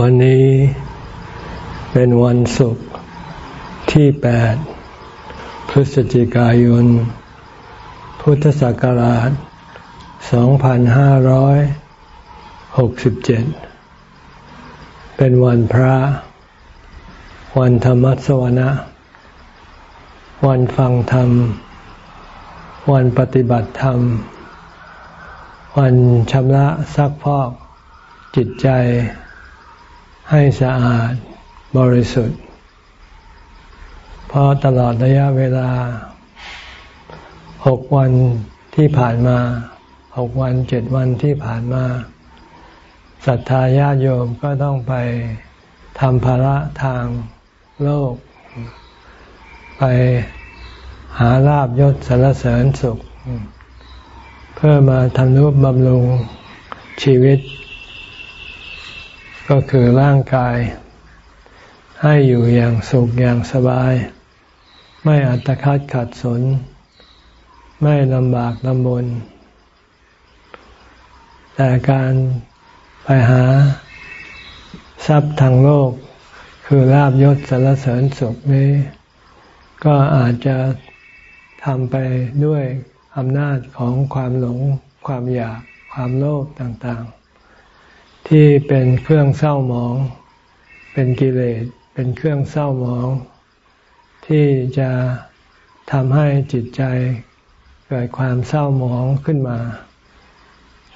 วันนี้เป็นวันศุกร์ที่ 8 พฤศจิกายน พุทธศักราช 2567 เป็นวันพระ วันธรรมสวนะ วันฟังธรรม วันปฏิบัติธรรม วันชำระซักพอกจิตใจ ให้สะอาดบริสุทธิ์ เพราะตลอดระยะเวลาหกวันที่ผ่านมาหกวันเจ็ดวันที่ผ่านมาศรัทธาญาติโยมก็ต้องไปทำภาระทางโลก ไปหาลาบยศสารเสริญสุข เพื่อมาทำนุบำรุงชีวิต ก็คือร่างกาย ให้อยู่อย่างสุขอย่างสบาย ไม่อัตคัดขัดสน ไม่ลำบากลำบน แต่การไปหาทรัพย์ทางโลก คือลาบยศสารเสริญสุขนี้ ก็อาจจะทำไปด้วยอำนาจของความหลง ความอยาก ความโลภต่างๆ ที่เป็นเครื่องเศร้าหมอง เป็นกิเลส เป็นเครื่องเศร้าหมอง ที่จะทำให้จิตใจเกิดความเศร้าหมองขึ้นมา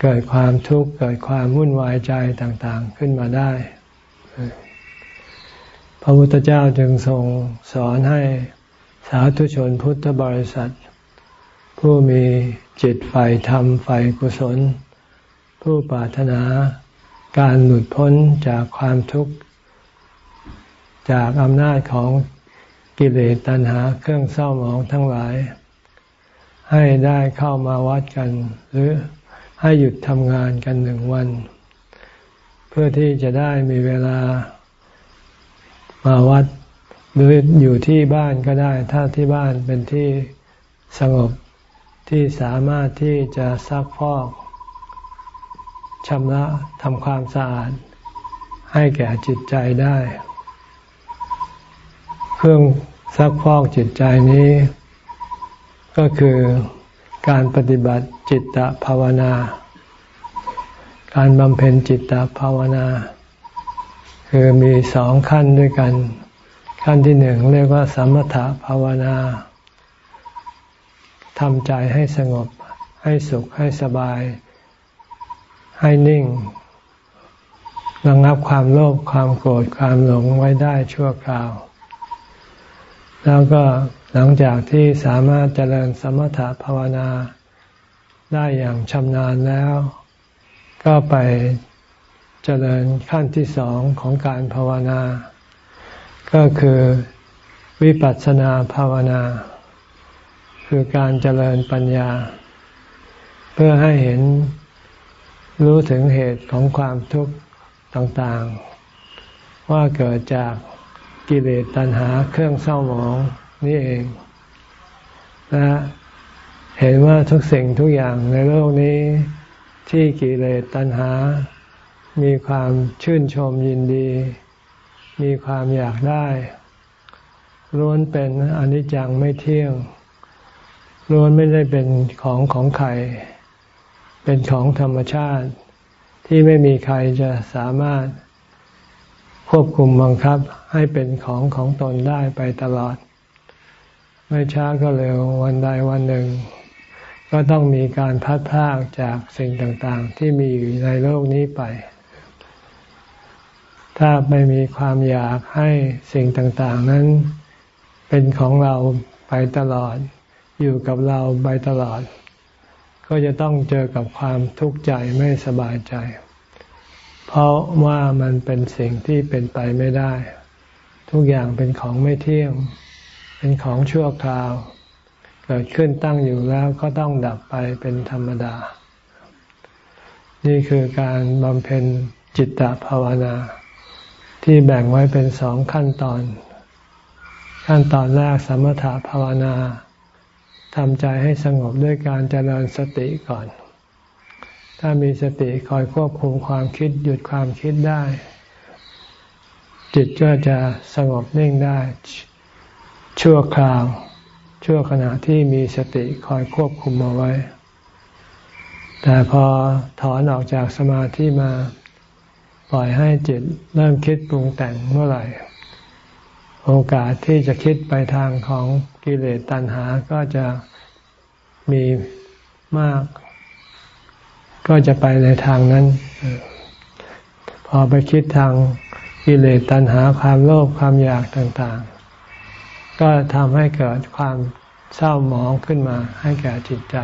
เกิดความทุกข์ เกิดความวุ่นวายใจต่างๆขึ้นมาได้ พระพุทธเจ้าจึงทรงสอนให้สาธุชนพุทธบริษัท ผู้มีจิตฝ่ายธรรมฝ่ายกุศล ผู้ปรารถนา การหลุดพ้นจากความทุกข์ จากอำนาจของกิเลสตัณหาเครื่องเศร้าหมองทั้งหลาย ให้ได้เข้ามาวัดกัน หรือให้หยุดทำงานกันหนึ่งวัน เพื่อที่จะได้มีเวลามาวัดหรืออยู่ที่บ้านก็ได้ ถ้าที่บ้านเป็นที่สงบที่สามารถที่จะซักพอก ชำระทำความสะอาด ให้แก่จิตใจได้ เครื่องซักพอกจิตใจนี้ ก็คือการปฏิบัติจิตตภาวนา การบำเพ็ญจิตตภาวนา คือมีสองขั้นด้วยกัน ขั้นที่หนึ่งเรียกว่าสมถภาวนาทำใจให้สงบให้สุขให้สบาย ให้นิ่งระงับความโลภความโกรธความหลงไว้ได้ชั่วคราว แล้วก็หลังจากที่สามารถเจริญสมถะภาวนาได้อย่างชำนาญแล้ว ก็ไปเจริญขั้นที่สองของการภาวนา ก็คือวิปัสสนาภาวนา คือการเจริญปัญญา เพื่อให้เห็น รู้ถึงเหตุของความทุกข์ต่างๆ ว่าเกิดจากกิเลสตัณหาเครื่องเศร้าหมองนี่เอง และเห็นว่าทุกสิ่งทุกอย่างในโลกนี้ที่กิเลสตัณหา มีความชื่นชมยินดี มีความอยากได้ล้วนเป็นอนิจจังไม่เที่ยงล้วนไม่ได้เป็นของของใคร เป็นของธรรมชาติที่ไม่มีใครจะสามารถควบคุมบังคับให้เป็นของของตนได้ไปตลอด ไม่ช้าก็เร็ววันใดวันหนึ่ง ก็ต้องมีการพัดพากจากสิ่งต่างๆ ที่มีอยู่ในโลกนี้ไป ถ้าไม่มีความอยากให้สิ่งต่างๆ นั้นเป็นของเราไปตลอด อยู่กับเราไปตลอด ก็จะต้องเจอกับความทุกข์ใจไม่สบายใจ เพราะว่ามันเป็นสิ่งที่เป็นไปไม่ได้ ทุกอย่างเป็นของไม่เที่ยง เป็นของชั่วคราว เกิดขึ้นตั้งอยู่แล้วก็ต้องดับไปเป็นธรรมดา นี่คือการบำเพ็ญจิตตภาวนา ที่แบ่งไว้เป็นสองขั้นตอน ขั้นตอนแรกสมถภาวนา ทำใจให้สงบด้วยการเจริญสติก่อน ถ้ามีสติคอยควบคุมความคิดหยุดความคิดได้ จิตก็จะสงบนิ่งได้ ชั่วคราว ชั่วขณะที่มีสติคอยควบคุมเอาไว้ แต่พอถอนออกจากสมาธิมา ปล่อยให้จิตเริ่มคิดปรุงแต่งเมื่อไหร่ โอกาสที่จะคิดไปทางของกิเลสตัณหาก็จะมีมาก ก็จะไปในทางนั้น พอไปคิดทางกิเลสตัณหาความโลภความอยากต่างๆ ก็ทำให้เกิดความเศร้าหมองขึ้นมาให้แก่จิตใจ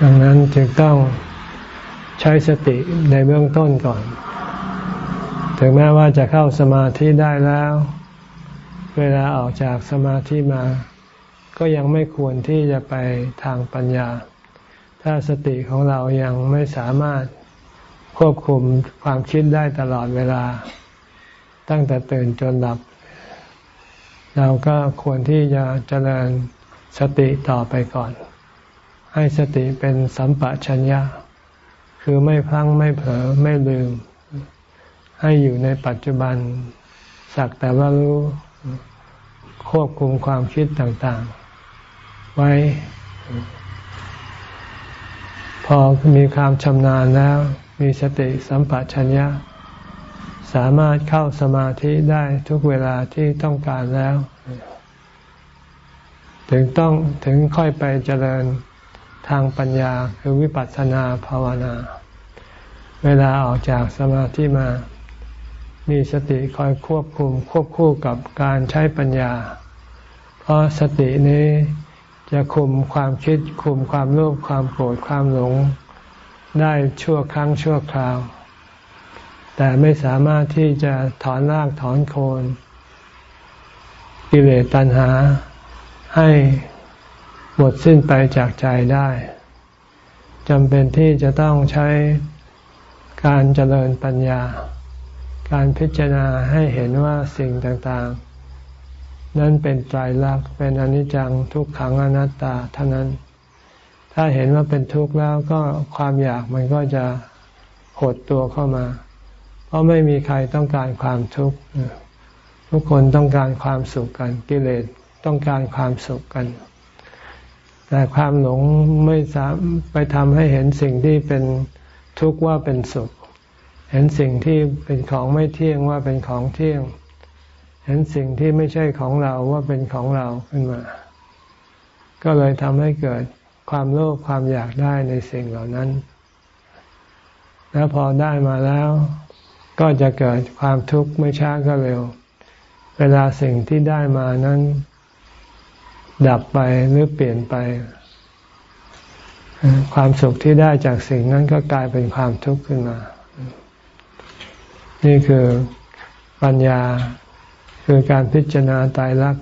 ดังนั้นจึงต้องใช้สติในเบื้องต้นก่อน ถึงแม้ว่าจะเข้าสมาธิได้แล้ว เวลาออกจากสมาธิมา ก็ยังไม่ควรที่จะไปทางปัญญา ถ้าสติของเรายังไม่สามารถควบคุมความคิดได้ตลอดเวลา ตั้งแต่ตื่นจนหลับ เราก็ควรที่จะเจริญสติต่อไปก่อน ให้สติเป็นสัมปชัญญะ คือไม่พังไม่เผลอไม่ลืม ให้อยู่ในปัจจุบัน สักแต่ว่ารู้ควบคุมความคิดต่างๆ ไว้ พอมีความชำนาญแล้ว มีสติสัมปชัญญะ สามารถเข้าสมาธิได้ทุกเวลาที่ต้องการแล้ว ถึงต้องถึงค่อยไปเจริญทางปัญญาคือวิปัสสนาภาวนา เวลาออกจากสมาธิมา มีสติคอยควบคุมควบคู่กับการใช้ปัญญา เพราะสตินี้จะคุมความคิดคุมความโลภความโกรธความหลง ได้ชั่วครั้งชั่วคราว แต่ไม่สามารถที่จะถอนรากถอนโคนกิเลสตัณหา ให้หมดสิ้นไปจากใจได้จำเป็นที่จะต้องใช้การเจริญปัญญา การพิจารณาให้เห็นว่าสิ่งต่างๆ นั้นเป็นไตรลักษณ์เป็นอนิจจังทุกขังอนัตตาเท่านั้น ถ้าเห็นว่าเป็นทุกข์แล้วก็ความอยากมันก็จะหดตัวเข้ามา เพราะไม่มีใครต้องการความทุกข์ทุกคนต้องการความสุขกันกิเลสต้องการความสุขกัน แต่ความหลงไม่สามไปทำให้เห็นสิ่งที่เป็นทุกข์ว่าเป็นสุข เห็นสิ่งที่เป็นของไม่เที่ยงว่าเป็นของเที่ยง เห็นสิ่งที่ไม่ใช่ของเราว่าเป็นของเราขึ้นมา ก็เลยทำให้เกิดความโลภความอยากได้ในสิ่งเหล่านั้น แล้วพอได้มาแล้ว ก็จะเกิดความทุกข์ไม่ช้าก็เร็ว เวลาสิ่งที่ได้มานั้น ดับไปหรือเปลี่ยนไป ความสุขที่ได้จากสิ่งนั้นก็กลายเป็นความทุกข์ขึ้นมา นี่คือปัญญาคือการพิจารณาตายรัก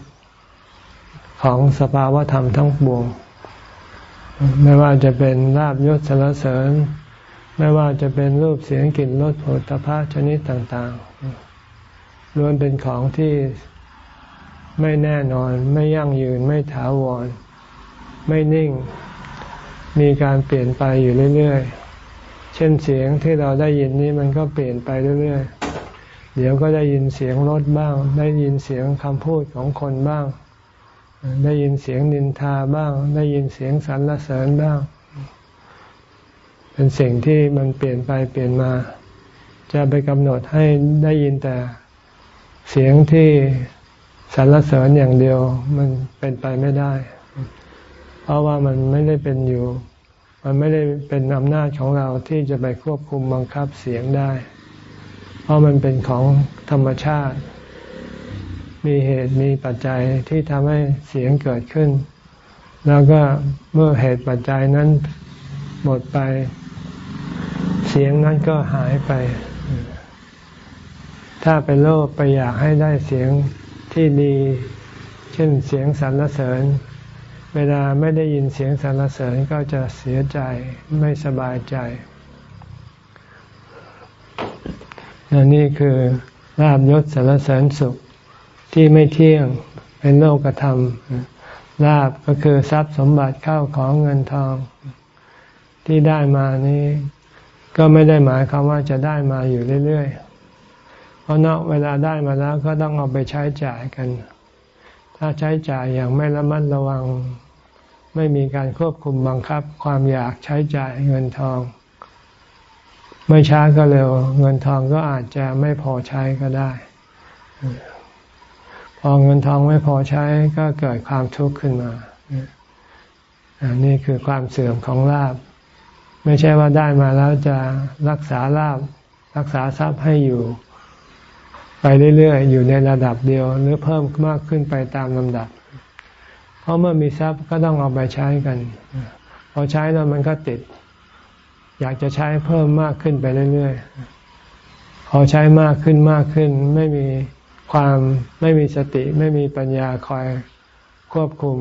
ของสภาวธรรมทั้งปวง ไม่ว่าจะเป็นลาบยศสารเสริญ ไม่ว่าจะเป็นรูปเสียงกลิ่นรสผลิตภัณฑ์ชนิดต่าง ๆล้วนเป็นของที่ไม่แน่นอน ไม่ยั่งยืน ไม่ถาวร ไม่นิ่ง มีการเปลี่ยนไปอยู่เรื่อย ๆ เช่นเสียงที่เราได้ยินนี้มันก็เปลี่ยนไปเรื่อยๆ เดี๋ยวก็ได้ยินเสียงรถบ้าง ได้ยินเสียงคำพูดของคนบ้าง ได้ยินเสียงนินทาบ้าง ได้ยินเสียงสรรเสริญบ้าง เป็นสิ่งที่มันเปลี่ยนไปเปลี่ยนมา จะไปกำหนดให้ได้ยินแต่เสียงที่สรรเสริญอย่างเดียวมันเป็นไปไม่ได้ เพราะว่ามันไม่ได้เป็นอยู่ มันไม่ได้เป็นอำนาจของเราที่จะไปควบคุมบังคับเสียงได้ เพราะมันเป็นของธรรมชาติ มีเหตุมีปัจจัยที่ทำให้เสียงเกิดขึ้น แล้วก็เมื่อเหตุปัจจัยนั้นหมดไป เสียงนั้นก็หายไป ถ้าไปโลภไปอยากให้ได้เสียงที่ดี เช่นเสียงสรรเสริญ เวลาไม่ได้ยินเสียงสรรเสริญก็จะเสียใจไม่สบายใจนี่คือลาบยศสรรเสริญสุขที่ไม่เที่ยงเป็นโลกธรรมลาบก็คือทรัพย์สมบัติเข้าของเงินทอง ที่ได้มานี้ ก็ไม่ได้หมายความว่าจะได้มาอยู่เรื่อยๆ เพราะเนาะเวลาได้มาแล้วก็ต้องเอาไปใช้จ่ายกัน ถ้าใช้จ่ายอย่างไม่ระมัดระวัง ไม่มีการควบคุมบังคับ ความอยากใช้จ่ายเงินทอง ไม่ช้าก็เร็ว เงินทองก็อาจจะไม่พอใช้ก็ได้ พอเงินทองไม่พอใช้ก็เกิดความทุกข์ขึ้นมาอันนี้คือความเสื่อมของลาบ ไม่ใช่ว่าได้มาแล้วจะรักษาลาบรักษาทรัพย์ให้อยู่ ไปเรื่อยๆ อยู่ในระดับเดียว หรือเพิ่มมากขึ้นไปตามลำดับ เพราะเมื่อมีทรัพย์ก็ต้องเอาไปใช้กันพอใช้แล้วมันก็ติด อยากจะใช้เพิ่มมากขึ้นไปเรื่อยๆพอใช้มากขึ้นมากขึ้น ไม่มีความไม่มีสติ ไม่มีปัญญาคอยควบคุม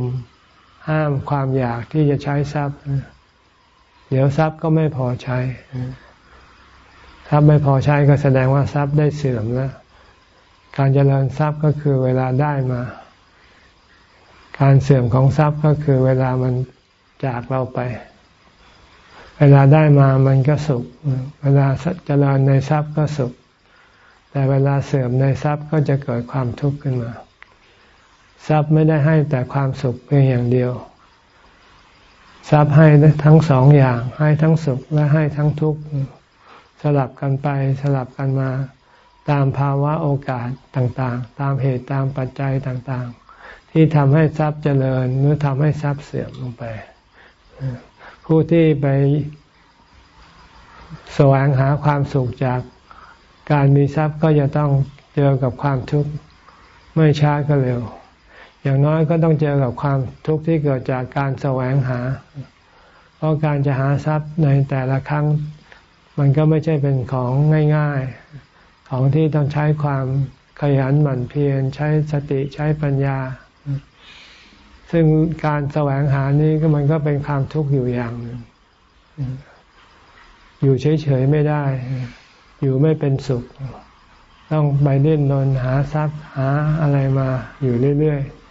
ห้ามความอยากที่จะใช้ทรัพย์ เดี๋ยวทรัพย์ก็ไม่พอใช้ทรัพย์ไม่พอใช้ก็แสดงว่าทรัพย์ได้เสื่อมแล้ว การเจริญทรัพย์ก็คือเวลาได้มา การเสื่อมของทรัพย์ก็คือเวลามันจากเราไป เวลาได้มามันก็สุข เวลาเจริญในทรัพย์ก็สุข แต่เวลาเสื่อมในทรัพย์ก็จะเกิดความทุกข์ขึ้นมา ทรัพย์ไม่ได้ให้แต่ความสุขเพียงอย่างเดียว ทรัพย์ให้ทั้งสองอย่าง ให้ทั้งสุขและให้ทั้งทุกข์ สลับกันไปสลับกันมา ตามภาวะโอกาสต่างๆ ตามเหตุตามปัจจัยต่างๆ ที่ทำให้ทรัพย์เจริญหรือทำให้ทรัพย์เสื่อมลงไป ผู้ที่ไปแสวงหาความสุขจากการมีทรัพย์ก็จะต้องเจอกับความทุกข์ไม่ช้าก็เร็ว อย่างน้อยก็ต้องเจอกับความทุกข์ที่เกิดจากการแสวงหา เพราะการจะหาทรัพย์ในแต่ละครั้ง มันก็ไม่ใช่เป็นของง่ายๆ ของที่ต้องใช้ความขยันหมั่นเพียรใช้สติใช้ปัญญา ซึ่งการแสวงหานี้ก็มันก็เป็นความทุกข์อยู่อย่างหนึ่งอยู่เฉยๆไม่ได้ อยู่ไม่เป็นสุข ต้องไปเล่นนนหาทรัพย์หาอะไรมาอยู่เรื่อยๆ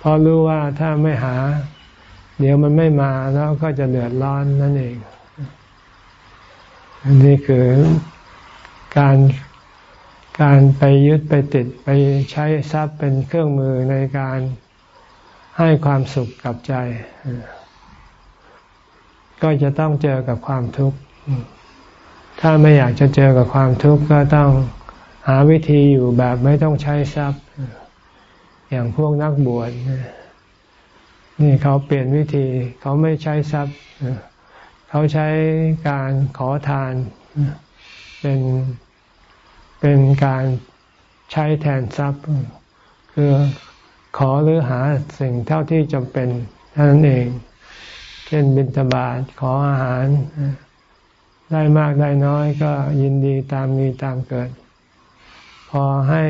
พราะรู้ว่าถ้าไม่หา เดี๋ยวมันไม่มาแล้วก็จะเดือดร้อนนั่นเองอันนี้คือการการไปยึดไปติดไปใช้ทรัพย์เป็นเครื่องมือในการ ให้ความสุขกับใจ ก็จะต้องเจอกับความทุกข์ ถ้าไม่อยากจะเจอกับความทุกข์ก็ต้องหาวิธีอยู่แบบไม่ต้องใช้ทรัพย์ อย่างพวกนักบวชนี่เขาเปลี่ยนวิธีเขาไม่ใช้ทรัพย์เขาใช้การขอทานเป็นเป็นการใช้แทนทรัพย์ คือ ขอหรือหาสิ่งเท่าที่จำเป็นเท่านั้นเอง เช่นบิณฑบาตขออาหาร ได้มากได้น้อยก็ยินดีตามมีตามเกิด พอให้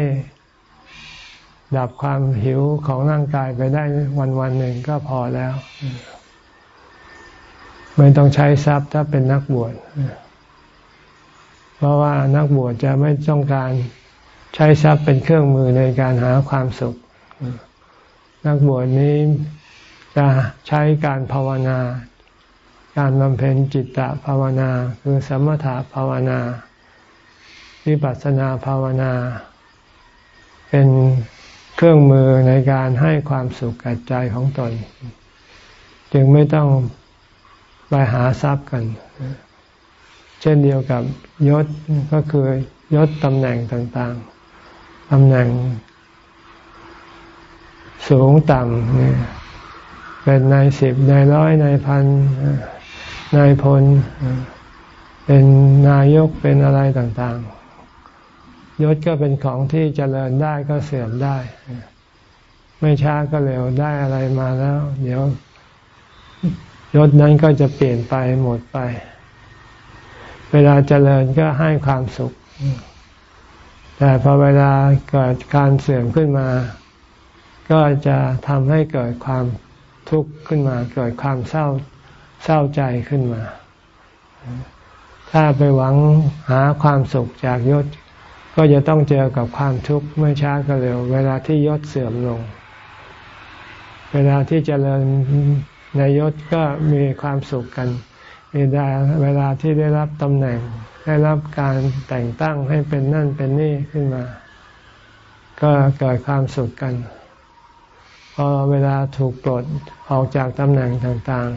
ดับความหิวของร่างกายไปได้วันวันหนึ่งก็พอแล้ว ไม่ต้องใช้ทรัพย์ถ้าเป็นนักบวชเพราะว่านักบวชจะไม่ต้องการใช้ทรัพย์เป็นเครื่องมือในการหาความสุข นักบวชนี้จะใช้การภาวนา การบำเพ็ญจิตตภาวนา คือสมถะภาวนาวิปัสสนาภาวนา เป็นเครื่องมือในการให้ความสุขกับใจของตน จึงไม่ต้องไปหาทรัพย์กัน เช่นเดียวกับยศก็คือยศตำแหน่งต่างๆตำแหน่ง สูงต่ำเนี่ยเป็นนายสิบนายร้อยนายพันนายพล เป็นนายกเป็นอะไรต่างๆ ยศก็เป็นของที่เจริญได้ก็เสื่อมได้ ไม่ช้าก็เร็วได้อะไรมาแล้ว เดี๋ยวยศนั้นก็จะเปลี่ยนไปหมดไป เวลาเจริญก็ให้ความสุข แต่พอเวลาเกิดการเสื่อมขึ้นมา ก็จะทำให้เกิดความทุกข์ขึ้นมา เกิดความเศร้าเศร้าใจขึ้นมา ถ้าไปหวังหาความสุขจากยศ ก็จะต้องเจอกับความทุกข์ไม่ช้าก็เร็ว เวลาที่ยศเสื่อมลง เวลาที่เจริญในยศก็มีความสุขกันเวลาเวลาที่ได้รับตำแหน่ง ได้รับการแต่งตั้งให้เป็นนั่นเป็นนี่ขึ้นมา ก็เกิดความสุขกัน อเวลาถูกปลดออกจากตำแหน่งต่าง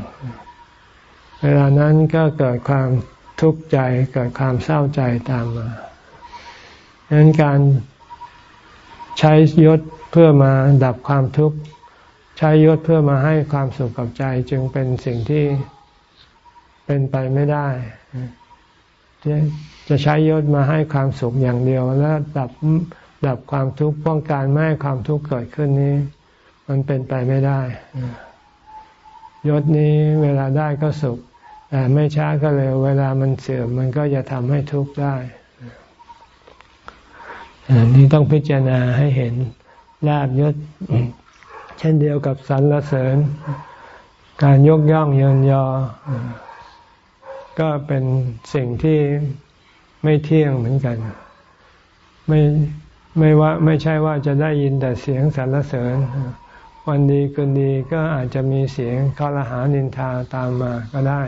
ๆ เวลานั้นก็เกิดความทุกข์ใจเกิดความเศร้าใจตามมาดังนั้นการใช้ยศเพื่อมาดับความทุกข์ใช้ยศเพื่อมาให้ความสุขกับใจจึงเป็นสิ่งที่เป็นไปไม่ได้ จะใช้ยศมาให้ความสุขอย่างเดียว แล้วดับดับความทุกข์ป้องกันไม่ให้ความทุกข์เกิดขึ้นนี้ มันเป็นไปไม่ได้ยศนี้เวลาได้ก็สุข แต่ไม่ช้าก็เร็ว เวลามันเสื่อมมันก็จะทำให้ทุกข์ได้นี่ต้องพิจารณาให้เห็นลาบยศ เช่นเดียวกับสรรเสริญ การยกย่องเยินยอ ก็เป็นสิ่งที่ไม่เที่ยงเหมือนกัน ไม่ไม่ว่าไม่ใช่ว่าจะได้ยินแต่เสียงสรรเสริญ วันดีคืนดีก็อาจจะมีเสียงคารหานินทาตามมาก็ได้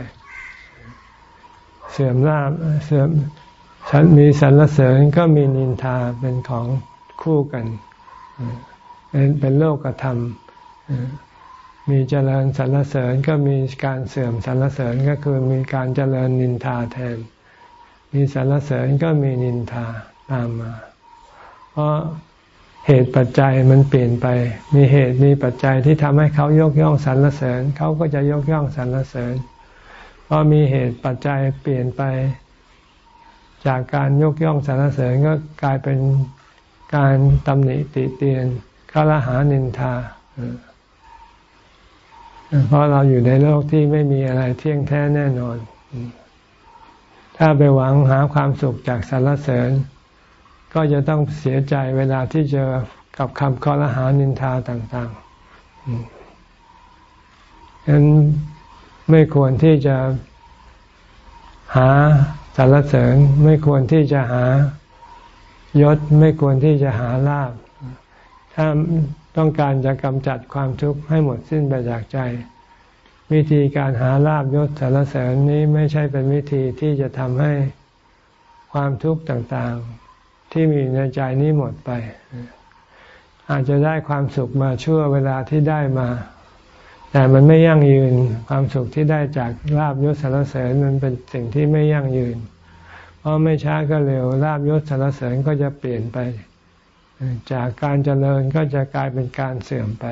เสื่อมลาบเสื่อมมีสรรเสริญก็มีนินทาเป็นของคู่กันเป็นโลกธรรม มีเจริญสรรเสริญก็มีการเสื่อมสรรเสริญก็คือมีการเจริญนินทาแทน มีสรรเสริญก็มีนินทาตามมา เพราะ เหตุปัจจัยมันเปลี่ยนไป มีเหตุมีปัจจัยที่ทำให้เขายกย่องสรรเสริญ เขาก็จะยกย่องสรรเสริญพอมีเหตุปัจจัยเปลี่ยนไป จากการยกย่องสรรเสริญก็กลายเป็นการตำหนิติเตียนคารหานินทา เพราะเราอยู่ในโลกที่ไม่มีอะไรเที่ยงแท้แน่นอน ถ้าไปหวังหาความสุขจากสรรเสริญ ก็จะต้องเสียใจเวลาที่เจอกับคำคอรหานินทาต่างๆฉะนั้นไม่ควรที่จะหาสรรเสริญ ไม่ควรที่จะหายศ ไม่ควรที่จะหาลาบ ถ้าต้องการจะกำจัดความทุกข์ให้หมดสิ้นไปจากใจ วิธีการหาลาบยศสารเสริญนี้ไม่ใช่เป็นวิธีที่จะทำให้ความทุกข์ต่างๆ ที่มีในใจนี้หมดไป อาจจะได้ความสุขมาชั่วเวลาที่ได้มา แต่มันไม่ยั่งยืน ความสุขที่ได้จากลาบยศสารเสริญมันเป็นสิ่งที่ไม่ยั่งยืน เพราะไม่ช้าก็เร็วลาบยศสารเสริญก็จะเปลี่ยนไป จากการเจริญก็จะกลายเป็นการเสื่อมไป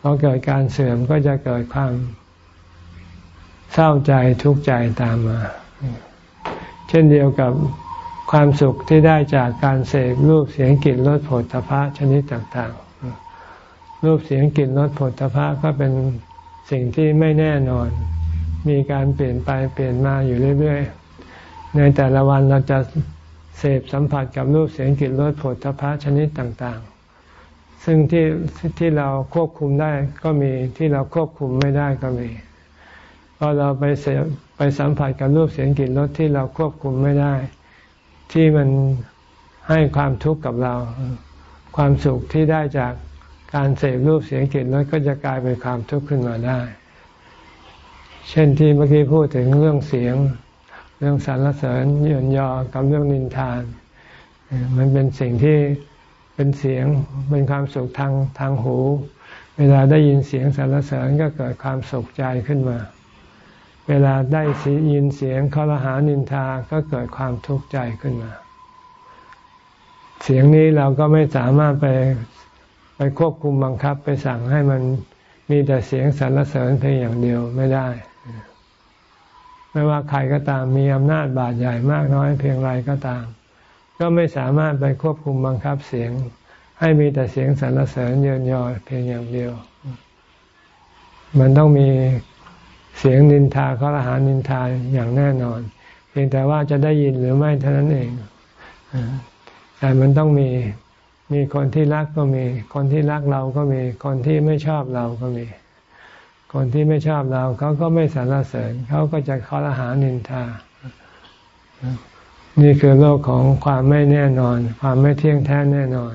พอเกิดการเสื่อมก็จะเกิดความเศร้าใจทุกข์ใจตามมา เช่นเดียวกับ ความสุขที่ได้จากการเสพรูปเสียงกลิ่นรสผลทพะชนิดต่างๆ รูปเสียงกลิ่นรสผลทพะก็เป็นสิ่งที่ไม่แน่นอน มีการเปลี่ยนไปเปลี่ยนมาอยู่เรื่อยๆ ในแต่ละวันเราจะเสพสัมผัสกับรูปเสียงกลิ่นรสผลทพะชนิดต่างๆ ซึ่งที่ที่เราควบคุมได้ก็มีที่เราควบคุมไม่ได้ก็มีพอเราไปเสพไปสัมผัสกับรูปเสียงกลิ่นรสที่เราควบคุมไม่ได้ ที่มันให้ความทุกข์กับเรา ความสุขที่ได้จากการเสพรูปเสียงกลิ่นรสก็จะกลายเป็นความทุกข์ขึ้นมาได้ เช่นที่เมื่อกี้พูดถึงเรื่องเสียง เรื่องสรรเสริญเยินยอกับเรื่องนินทาน มันเป็นสิ่งที่เป็นเสียงเป็นความสุขทางทางหู เวลาได้ยินเสียงสรรเสริญก็เกิดความสุขใจขึ้นมา เวลาได้ยินเสียงคารหานินทาก็เกิดความทุกข์ใจขึ้นมา เสียงนี้เราก็ไม่สามารถไปไปควบคุมบังคับไปสั่งให้มันมีแต่เสียงสรรเสริญเพียงอย่างเดียวไม่ได้ ไม่ว่าใครก็ตามมีอำนาจบาดใหญ่มากน้อยเพียงไรก็ตาม ก็ไม่สามารถไปควบคุมบังคับเสียง ให้มีแต่เสียงสรรเสริญเยินยอเพียงอย่างเดียว มันต้องมี เสียงนินทาข้อรหานินทาอย่างแน่นอน เพียงแต่ว่าจะได้ยินหรือไม่เท่านั้นเองแต่มันต้องมีมีคนที่รักก็มี คนที่รักเราก็มี คนที่ไม่ชอบเราก็มี คนที่ไม่ชอบเราเขาก็ไม่สรรเสริญเขาก็จะคอรหานินทา นี่คือโลกของความไม่แน่นอน ความไม่เที่ยงแท้แน่นอน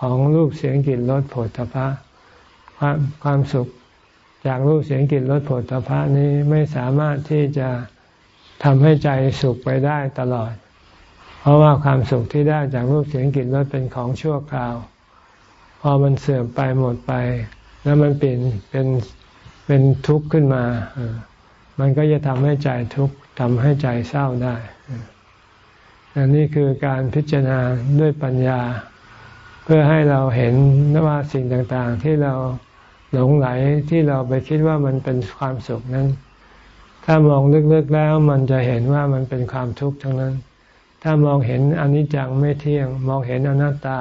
ของรูปเสียงกลิ่นรสผลตภะความความสุข จากรูปเสียงกลิ่นรสผลตภะนี้ไม่สามารถที่จะทำให้ใจสุขไปได้ตลอด เพราะว่าความสุขที่ได้จากรูปเสียงกลิ่นรสเป็นของชั่วคราว พอมันเสื่อมไปหมดไป แล้วมันเปลี่ยนเป็นเป็นทุกข์ขึ้นมา มันก็จะทำให้ใจทุกข์ทำให้ใจเศร้าได้อันนี้คือการพิจารณาด้วยปัญญา เพื่อให้เราเห็นว่าสิ่งต่างๆ ที่เรา หลงไหลที่เราไปคิดว่ามันเป็นความสุขนั้น ถ้ามองลึกๆแล้วมันจะเห็นว่ามันเป็นความทุกข์ทั้งนั้น ถ้ามองเห็นอนิจจังไม่เที่ยง มองเห็นอนัตตา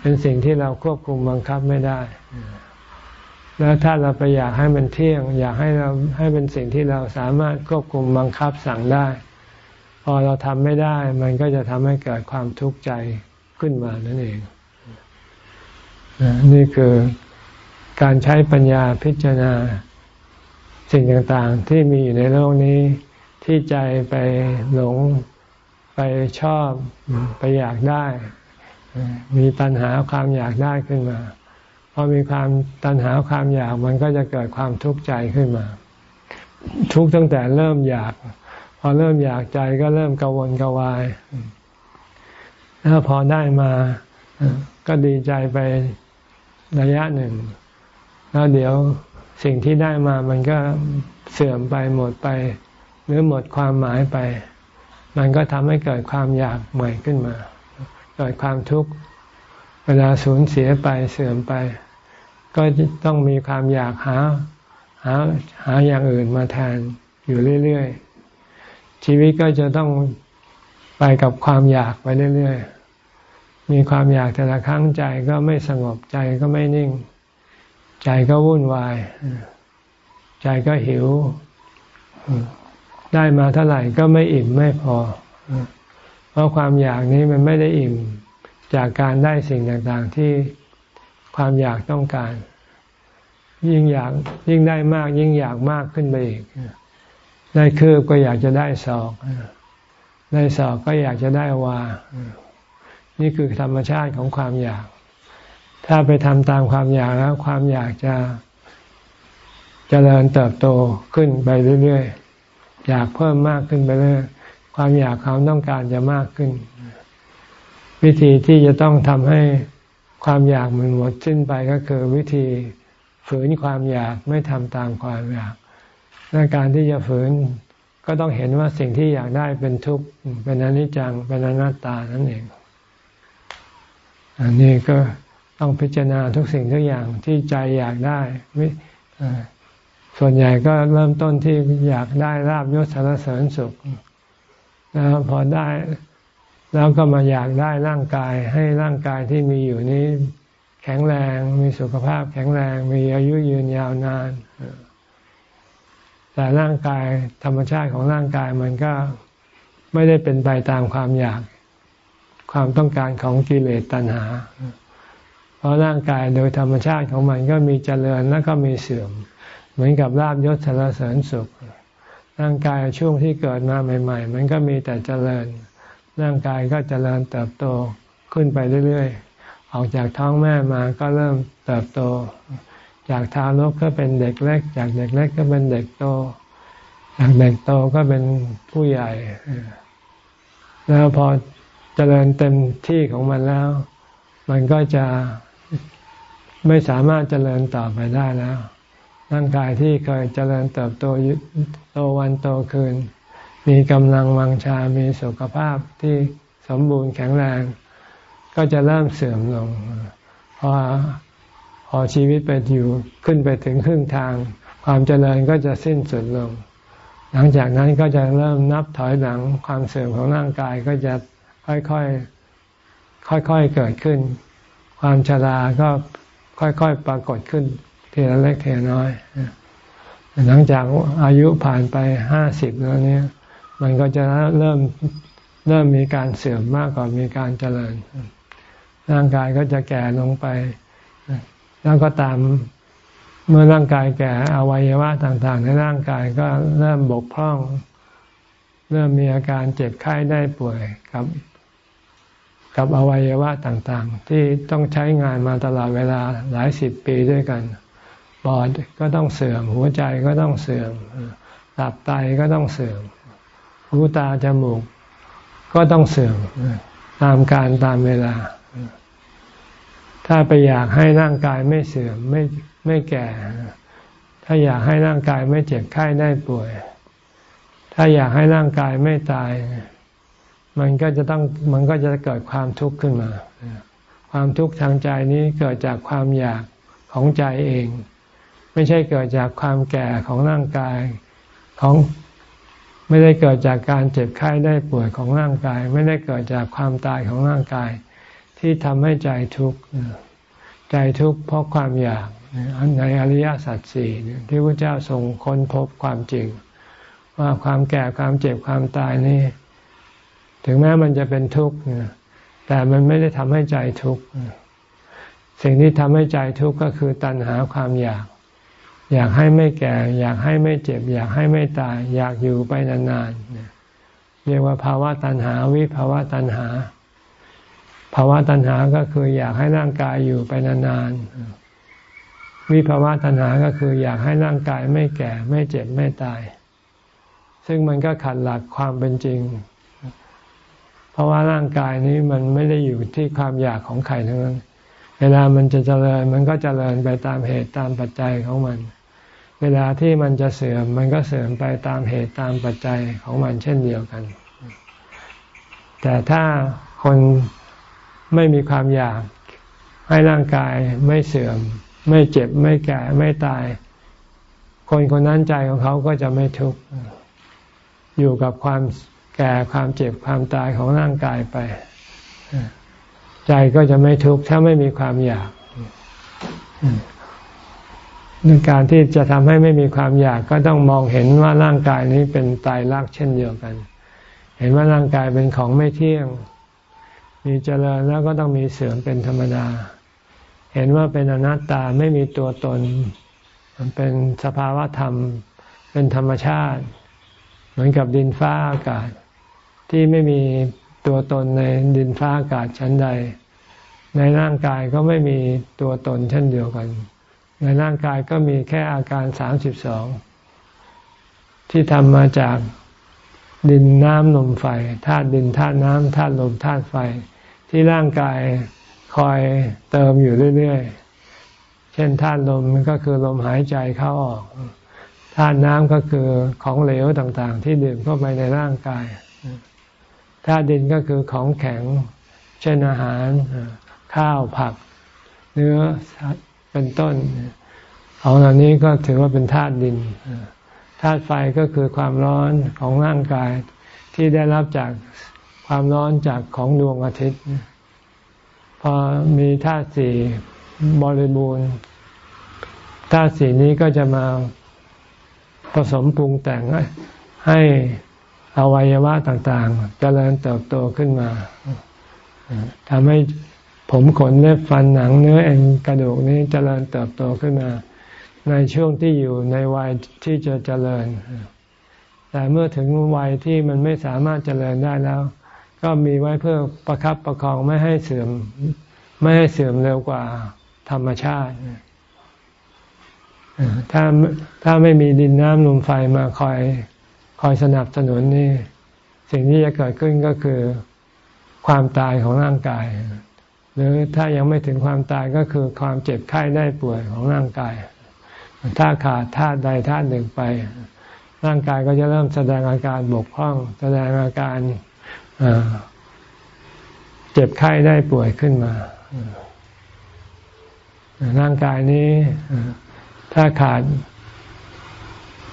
เป็นสิ่งที่เราควบคุมบังคับไม่ได้ แล้วถ้าเราไปอยากให้มันเที่ยง อยากให้เราให้เป็นสิ่งที่เราสามารถควบคุมบังคับสั่งได้ พอเราทำไม่ได้ มันก็จะทำให้เกิดความทุกข์ใจขึ้นมานั่นเองนี่คือ การใช้ปัญญาพิจารณา สิ่งต่างๆ ที่มีอยู่ในโลกนี้ ที่ใจไปหลงไปชอบไปอยากได้ มีตัณหาความอยากได้ขึ้นมาพอมีความตัณหาความอยากมันก็จะเกิดความทุกข์ใจขึ้นมา ทุกตั้งแต่เริ่มอยาก พอเริ่มอยากใจก็เริ่มกังวลกังวายแล้วพอได้มาก็ดีใจไประยะหนึ่ง แล้วเดี๋ยวสิ่งที่ได้มามันก็เสื่อมไปหมดไป หรือหมดความหมายไป มันก็ทำให้เกิดความอยากใหม่ขึ้นมา เกิดความทุกข์เวลาสูญเสียไปเสื่อมไป ก็ต้องมีความอยากหาหาหาอย่างอื่นมาแทนอยู่เรื่อยๆ ชีวิตก็จะต้องไปกับความอยากไปเรื่อยๆ มีความอยากแต่ละครั้งใจก็ไม่สงบใจก็ไม่นิ่ง ใจก็วุ่นวาย ใจก็หิว ได้มาเท่าไหร่ก็ไม่อิ่มไม่พอ เพราะความอยากนี้มันไม่ได้อิ่มจากการได้สิ่งต่างๆที่ความอยากต้องการ ยิ่งอยากยิ่งได้มาก ยิ่งอยากมากขึ้นไปอีก ได้คืบก็อยากจะได้ศอก ได้ศอกก็อยากจะได้วา นี่คือธรรมชาติของความอยาก ถ้าไปทำตามความอยากแล้วความอยากจะจะเจริญเติบโตขึ้นไปเรื่อยๆ อยากเพิ่มมากขึ้นไปเรื่อยความอยากความต้องการจะมากขึ้น วิธีที่จะต้องทำให้ความอยากมันหมดสิ้นไปก็คือวิธีฝืนความอยากไม่ทำตามความอยากในการที่จะฝืนก็ต้องเห็นว่าสิ่งที่อยากได้เป็นทุกข์เป็นอนิจจังเป็นอนัตตานั่นเอง อันนี้ก็ ต้องพิจารณาทุกสิ่งทุกอย่างที่ใจอยากได้ส่วนใหญ่ก็เริ่มต้นที่อยากได้ราบยศสารเสริญสุขแล้วพอได้แล้วก็มาอยากได้ร่างกายให้ร่างกายที่มีอยู่นี้ แข็งแรงมีสุขภาพ แข็งแรงมีอายุยืนยาวนานแต่ร่างกายธรรมชาติของร่างกายมันก็ไม่ได้เป็นไปตามความอยาก ความต้องการของกิเลสตัณหา เพราะร่างกายโดยธรรมชาติของมันก็มีเจริญแล้วก็มีเสื่อม เหมือนกับลาบยศสารเสริญสุข ร่างกายช่วงที่เกิดมาใหม่ ๆ มันก็มีแต่เจริญ ร่างกายก็เจริญเติบโตขึ้นไปเรื่อยๆ ออกจากท้องแม่มาก็เริ่มเติบโต จากทารกก็เป็นเด็กเล็ก จากเด็กเล็กก็เป็นเด็กโต จากเด็กโตก็เป็นผู้ใหญ่ แล้วพอเจริญเต็มที่ของมันแล้ว มันก็จะ ไม่สามารถเจริญต่อไปได้แล้ว ร่างกายที่เคยเจริญเติบโตโตวันโตคืน มีกำลังวังชา มีสุขภาพที่สมบูรณ์แข็งแรง ก็จะเริ่มเสื่อมลงพอพอชีวิตไปอยู่ขึ้นไปถึงครึ่งทาง ความเจริญก็จะสิ้นสุดลง หลังจากนั้นก็จะเริ่มนับถอยหลังความเสื่อมของร่างกายก็จะค่อยๆค่อยๆเกิดขึ้น ความชราก็ ค่อยๆปรากฏขึ้นทีละเล็กทีละน้อยหลังจากอายุผ่านไปห้าสิบแล้วเนี้ยมันก็จะเริ่มเริ่มมีการเสื่อมมากกว่ามีการเจริญ ร่างกายก็จะแก่ลงไป แล้วก็ตามเมื่อร่างกายแก่อวัยวะต่างๆ ในร่างกายก็เริ่มบกพร่อง เริ่มมีอาการเจ็บไข้ได้ป่วยกับ กับอวัยวะต่างๆ ที่ต้องใช้งานมาตลอดเวลาหลายสิบปีด้วยกันปอดก็ต้องเสื่อม หัวใจก็ต้องเสื่อมตับไตก็ต้องเสื่อม หูตาจมูก ก็ต้องเสื่อมตามการตามเวลา ถ้าไปอยากให้ร่างกายไม่เสื่อมไม่ไม่แก่ ถ้าอยากให้ร่างกายไม่เจ็บไข้ได้ป่วย ถ้าอยากให้ร่างกายไม่ตาย มันก็จะต้องมันก็จะเกิดความทุกข์ขึ้นมา ความทุกข์ทางใจนี้เกิดจากความอยากของใจเอง ไม่ใช่เกิดจากความแก่ของร่างกายของไม่ได้เกิดจากการเจ็บไข้ได้ป่วยของร่างกาย ไม่ได้เกิดจากความตายของร่างกาย ที่ทำให้ใจทุกข์ใจทุกข์เพราะความอยากในอริยสัจสี่ที่พระเจ้าทรงค้นพบความจริง ว่าความแก่ความเจ็บความตายนี่ ถึงแม้มันจะเป็นทุกข์แต่มันไม่ได้ทำให้ใจทุกข์สิ่งที่ทำให้ใจทุกข์ก็คือตัณหาความอยาก อยากให้ไม่แก่ อยากให้ไม่เจ็บ อยากให้ไม่ตาย อยากอยู่ไปนานๆเรียกว่าภาวะตัณหาวิภาวะตัณหา ภาวะตัณหาก็คืออยากให้ร่างกายอยู่ไปนานๆวิภาวะตัณหาก็คืออยากให้ร่างกายไม่แก่ ไม่เจ็บไม่ตาย ซึ่งมันก็ขัดหลักความเป็นจริง ราะว่าร่างกายนี้มันไม่ได้อยู่ที่ความอยากของใครทั้งนั้น เวลามันจะเจริญมันก็เจริญไปตามเหตุตามปัจจัยของมัน เวลาที่มันจะเสื่อมมันก็เสื่อมไปตามเหตุตามปัจจัยของมันเช่นเดียวกัน แต่ถ้าคนไม่มีความอยากให้ร่างกายไม่เสื่อม ไม่เจ็บไม่แก่ไม่ตาย คนคนนั้นใจของเขาก็จะไม่ทุกข์อยู่กับความ แก่ความเจ็บความตายของร่างกายไป ใจก็จะไม่ทุกข์ถ้าไม่มีความอยากในการที่จะทำให้ไม่มีความอยากก็ต้องมองเห็นว่าร่างกายนี้เป็นตายรักเช่นเดียวกัน เห็นว่าร่างกายเป็นของไม่เที่ยง มีเจริญแล้วก็ต้องมีเสื่อมเป็นธรรมดา เห็นว่าเป็นอนัตตาไม่มีตัวตน มันเป็นสภาวะธรรม เป็นธรรมชาติ เหมือนกับดินฟ้าอากาศ ที่ไม่มีตัวตนในดินฟ้าอากาศชั้นใด ในร่างกายก็ไม่มีตัวตนเช่นเดียวกัน ในร่างกายก็มีแค่อาการสามสิบสองที่ทำมาจากดินน้ำลมไฟธาตุดินธาตุน้ำธาตุลมธาตุไฟ ที่ร่างกายคอยเติมอยู่เรื่อยๆ เช่นธาตุลมก็คือลมหายใจเข้าออกธาตุน้ำก็คือของเหลวต่างๆ ที่ดื่มเข้าไปในร่างกาย ธาตุดินก็คือของแข็ง เช่นอาหาร ข้าวผัก เนื้อเป็นต้น ของเหล่านี้ก็ถือว่าเป็นธาตุดินธาตุไฟก็คือความร้อนของร่างกายที่ได้รับจากความร้อนจากของดวงอาทิตย์พอมีธาตุสี่บริบูรณ์ธาตุสี่นี้ก็จะมาผสมปรุงแต่งให้ อวัยวะต่างๆจเจริญเติบโตขึ้นมาทำให้ผมขนเล็บฟันหนังเนื้อเอ็นกระดูกนี้เจริญเติบโตขึ้นมา ในช่วงที่อยู่ในวัยที่จะเจริญ แต่เมื่อถึงวัยที่มันไม่สามารถเจริญได้แล้ว ก็มีไว้เพื่อประครับประคองไม่ให้เสื่อมไม่ให้เสื่อมเร็วกว่าธรรมชาติถ้าถ้าไม่มีดินน้ำลมไฟมาคอย คอยสนับสนุนนี่สิ่งที่จะเกิดขึ้นก็คือความตายของร่างกาย หรือถ้ายังไม่ถึงความตายก็คือความเจ็บไข้ได้ป่วยของร่างกาย ถ้าขาดธาตุใดธาตุหนึ่งไป ร่างกายก็จะเริ่มแสดงอาการบกพร่อง แสดงอาการเจ็บไข้ได้ป่วยขึ้นมาร่างกายนี้ถ้าขาด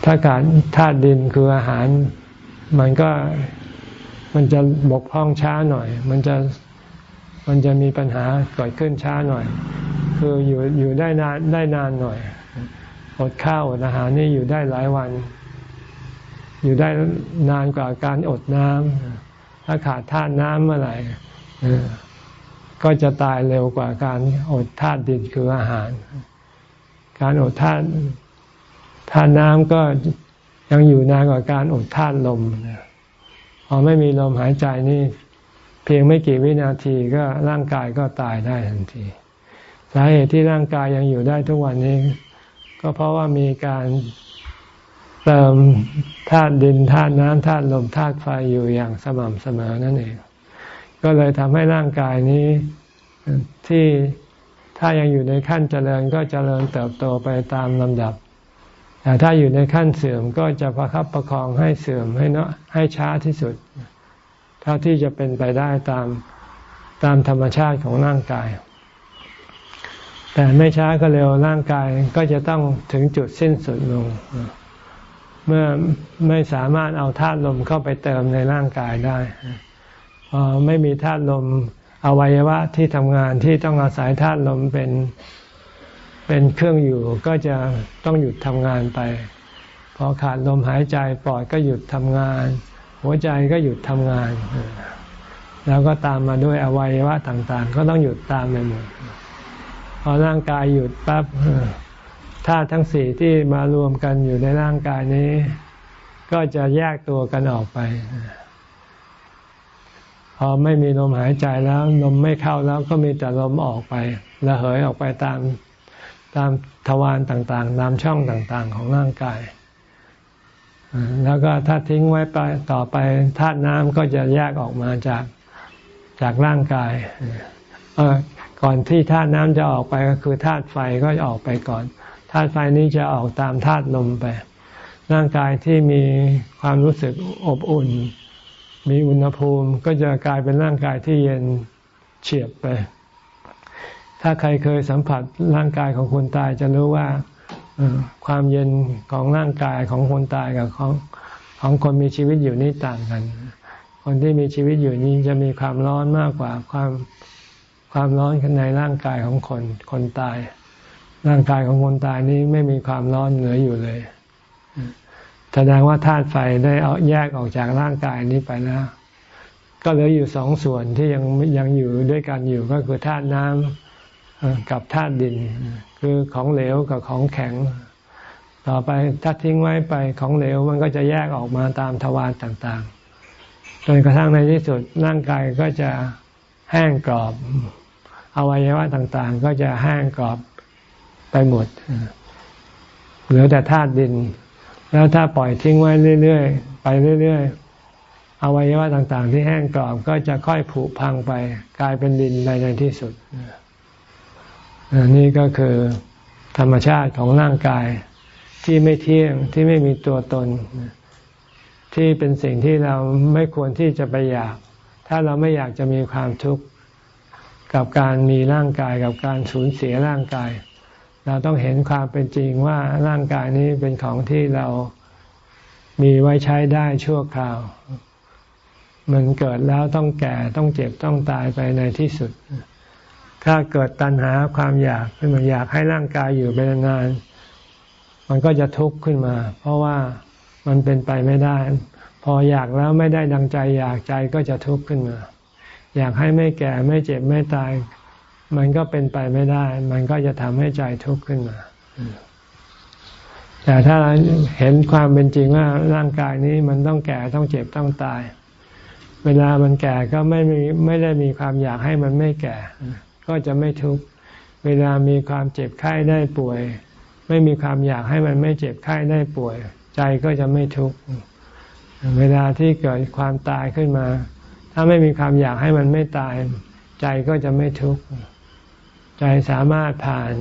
ถ้าขาดธาตุดินคืออาหาร มันก็มันจะบกพร่องช้าหน่อย มันจะมันจะมีปัญหาเกิดขึ้นช้าหน่อย คืออยู่อยู่ได้นานได้นานหน่อยอดข้าวอดอาหารนี่อยู่ได้หลายวัน อยู่ได้นานกว่าการอดน้ำถ้าขาดธาตุน้ำเมื่อไหร่ก็จะตายเร็วกว่าการอดธาตุดินคืออาหาร การอดธาตุ ธาตุน้ำก็ยังอยู่นานกว่าการอดธาตุลมพอไม่มีลมหายใจนี่ เพียงไม่กี่วินาทีก็ร่างกายก็ตายได้ทันที สาเหตุที่ร่างกายยังอยู่ได้ทุกวันนี้ ก็เพราะว่ามีการเติมธาตุดินธาตุน้ำธาตุลมธาตุไฟอยู่อย่างสม่ำเสมอนั่นเอง ก็เลยทำให้ร่างกายนี้ที่ถ้ายังอยู่ในขั้นเจริญก็เจริญเติบโตไปตามลำดับ แต่ถ้าอยู่ในขั้นเสื่อมก็จะประคับประคองให้เสื่อมให้เนาะให้ช้าที่สุด เท่าที่จะเป็นไปได้ตามตามธรรมชาติของร่างกาย แต่ไม่ช้าก็เร็วร่างกายก็จะต้องถึงจุดสิ้นสุดลง เมื่อไม่สามารถเอาธาตุลมเข้าไปเติมในร่างกายได้พอไม่มีธาตุลมอวัยวะที่ทำงานที่ต้องอาศัยธาตุลมเป็น เป็นเครื่องอยู่ก็จะต้องหยุดทำงานไป พอขาดลมหายใจปอดก็หยุดทำงาน หัวใจก็หยุดทำงาน แล้วก็ตามมาด้วยอวัยวะต่างๆ ก็ต้องหยุดตามไปหมดพอร่างกายหยุดปั๊บธาตุทั้งสี่ที่มารวมกันอยู่ในร่างกายนี้ ก็จะแยกตัวกันออกไป พอไม่มีลมหายใจแล้ว ลมไม่เข้าแล้วก็มีแต่ลมออกไป ระเหยออกไปตาม ตามทวารต่างๆตามช่องต่างๆ ของร่างกาย แล้วก็ถ้าทิ้งไว้ไปต่อไปธาตุน้ำก็จะแยกออกมาจากจากร่างกาย ก่อนที่ธาตุน้ำจะออกไปก็คือธาตุไฟก็จะออกไปก่อนธาตุไฟนี้จะออกตามธาตุลมไป ร่างกายที่มีความรู้สึกอบอุ่น มีอุณหภูมิก็จะกลายเป็นร่างกายที่เย็นเฉียบไป ถ้าใครเคยสัมผัสร่างกายของคนตายจะรู้ว่าความเย็นของร่างกายของคนตายกับของของคนมีชีวิตอยู่นี่ต่างกัน คนที่มีชีวิตอยู่นี้จะมีความร้อนมากกว่าความความร้อนในร่างกายของคนคนตาย ร่างกายของคนตายนี้ไม่มีความร้อนเหลืออยู่เลยแสดงว่าธาตุไฟได้เอาแยกออกจากร่างกายนี้ไปแล้ว ก็เหลืออยู่สองส่วนที่ยังยังอยู่ด้วยกันอยู่ก็คือธาตุน้ำ กับธาตุดิน คือของเหลวกับของแข็ง ต่อไปถ้าทิ้งไว้ไปของเหลวมันก็จะแยกออกมาตามทวารต่างๆจนกระทั่งในที่สุดร่างกายก็จะแห้งกรอบ อวัยวะต่างๆ ก็จะแห้งกรอบไปหมดเหลือแต่ธาตุดิน แล้วถ้าปล่อยทิ้งไว้เรื่อยๆไปเรื่อยๆอวัยวะต่างๆ ที่แห้งกรอบก็จะค่อยผุพังไป กลายเป็นดินในในที่สุด นี่ก็คือธรรมชาติของร่างกายที่ไม่เที่ยงที่ไม่มีตัวตน ที่เป็นสิ่งที่เราไม่ควรที่จะไปอยาก ถ้าเราไม่อยากจะมีความทุกข์กับการมีร่างกายกับการสูญเสียร่างกาย เราต้องเห็นความเป็นจริงว่าร่างกายนี้เป็นของที่เรามีไว้ใช้ได้ชั่วคราว มันเกิดแล้วต้องแก่ต้องเจ็บต้องตายไปในที่สุด ถ้าเกิดตัณหาความอยากขึ้นมาอยากให้ร่างกายอยู่เป็นนาน มันก็จะทุกข์ขึ้นมา เพราะว่ามันเป็นไปไม่ได้ พออยากแล้วไม่ได้ดังใจ อยากใจก็จะทุกข์ขึ้นมา อยากให้ไม่แก่ไม่เจ็บไม่ตาย มันก็เป็นไปไม่ได้ มันก็จะทำให้ใจทุกข์ขึ้นมาแต่ถ้าเห็นความเป็นจริงว่าร่างกายนี้มันต้องแก่ต้องเจ็บต้องตาย เวลามันแก่ก็ไม่มีไม่ได้มีความอยากให้มันไม่แก่ ก็จะไม่ทุกข์เวลามีความเจ็บไข้ได้ป่วย ไม่มีความอยากให้มันไม่เจ็บไข้ได้ป่วย ใจก็จะไม่ทุกข์เวลาที่เกิดความตายขึ้นมา ถ้าไม่มีความอยากให้มันไม่ตาย ใจก็จะไม่ทุกข์ใจสามารถผ่าน